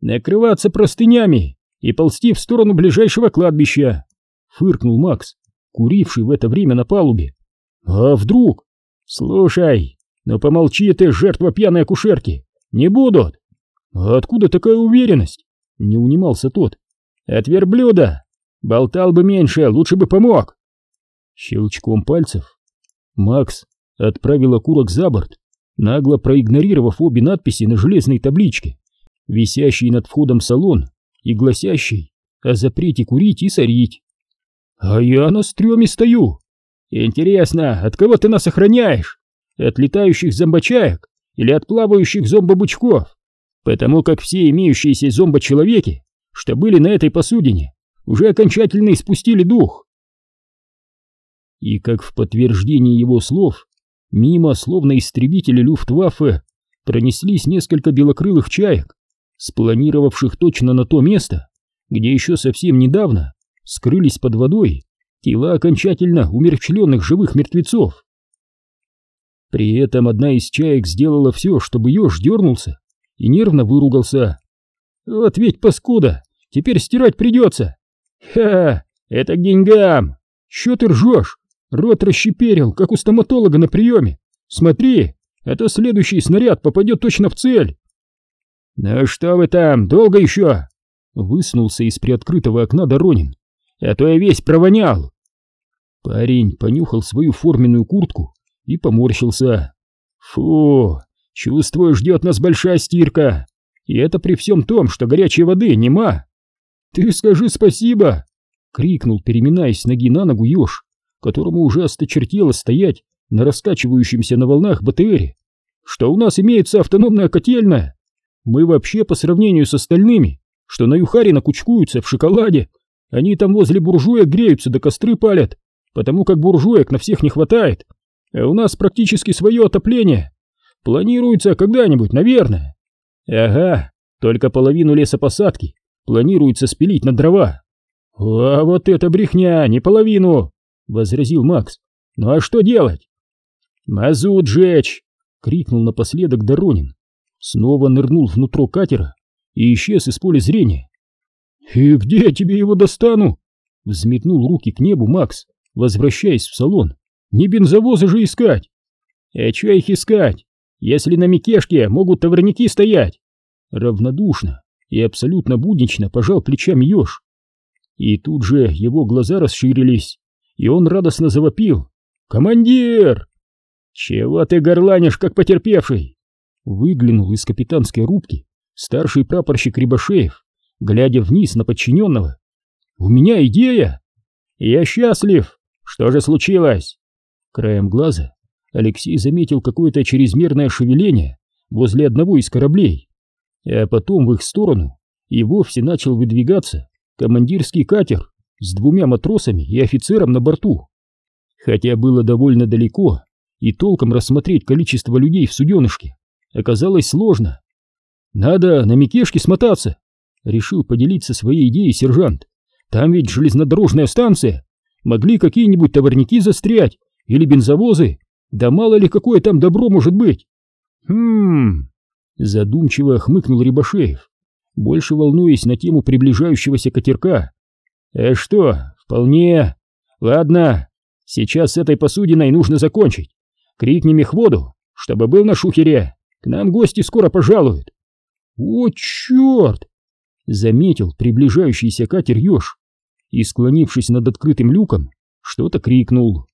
Speaker 2: «Накрываться простынями и ползти в сторону ближайшего кладбища», — фыркнул Макс, куривший в это время на палубе. «А вдруг?» «Слушай, ну помолчи ты, жертва пьяной акушерки! Не будут!» «А откуда такая уверенность?» — не унимался тот. «От верблюда! Болтал бы меньше, лучше бы помог!» Щелчком пальцев Макс отправил окурок за борт, нагло проигнорировав обе надписи на железной табличке, висящей над входом в салон и гласящей о запрете курить и сорить. «А я на стреме стою!» Интересно, от кого ты нас охраняешь? От летающих зомбочаек или от плавающих зомбобучков? Потому как все имеющиеся зомбочеловеки, что были на этой посудине, уже окончательно испустили дух. И как в подтверждение его слов, мимо, словно истребители Люфтваффе, пронеслись несколько белокрылых чаек, спланировавших точно на то место, где еще совсем недавно скрылись под водой тела окончательно умерщвленных живых мертвецов. При этом одна из чаек сделала все, чтобы еж дернулся и нервно выругался. «Вот ведь паскуда! Теперь стирать придется!» «Ха! Это к деньгам! Че ты ржешь? Рот расщеперил, как у стоматолога на приеме! Смотри, а то следующий снаряд попадет точно в цель!» «Ну что вы там, долго еще?» Высунулся из приоткрытого окна Доронин. «А то я весь провонял!» Парень понюхал свою форменную куртку и поморщился. «Фу, чувствую, ждет нас большая стирка, и это при всем том, что горячей воды нема». «Ты скажи спасибо!» — крикнул, переминаясь ноги на ногу еж, которому уже осточертело стоять на раскачивающемся на волнах БТРе, что у нас имеется автономная котельная. Мы вообще по сравнению с остальными, что на Юхарино кучкуются в шоколаде, они там возле буржуек греются да костры палят, потому как буржуек на всех не хватает, а у нас практически свое отопление. Планируется когда-нибудь, наверное. Ага, только половину лесопосадки планируется спилить на дрова. А вот это брехня, не половину, возразил Макс. Ну а что делать? Мазут жечь, крикнул напоследок Доронин. Снова нырнул внутрь катера и исчез из поля зрения. «И где я тебе его достану?» Взметнул руки к небу Макс, возвращаясь в салон. «Не бензовозы же искать!» «А чё их искать, если на Микешке могут товарники стоять?» Равнодушно и абсолютно буднично пожал плечами еж. И тут же его глаза расширились, и он радостно завопил. «Командир!» «Чего ты горланишь, как потерпевший?» Выглянул из капитанской рубки старший прапорщик Рябошеев, глядя вниз на подчиненного. «У меня идея!» «Я счастлив! Что же случилось?» Краем глаза Алексей заметил какое-то чрезмерное шевеление возле одного из кораблей, а потом в их сторону и вовсе начал выдвигаться командирский катер с двумя матросами и офицером на борту. Хотя было довольно далеко, и толком рассмотреть количество людей в суденышке оказалось сложно. «Надо на Микешке смотаться», — решил поделиться своей идеей сержант. «Там ведь железнодорожная станция. Могли какие-нибудь товарники застрять или бензовозы. Да мало ли какое там добро может быть». «Хм...» — задумчиво хмыкнул Рябошеев, больше волнуясь на тему приближающегося катерка. «Э что, вполне... Ладно, сейчас с этой посудиной нужно закончить. Крикни мехводу, чтобы был на шухере. К нам гости скоро пожалуют. О, черт! Заметил приближающийся катер еж и, склонившись над открытым люком, что-то крикнул.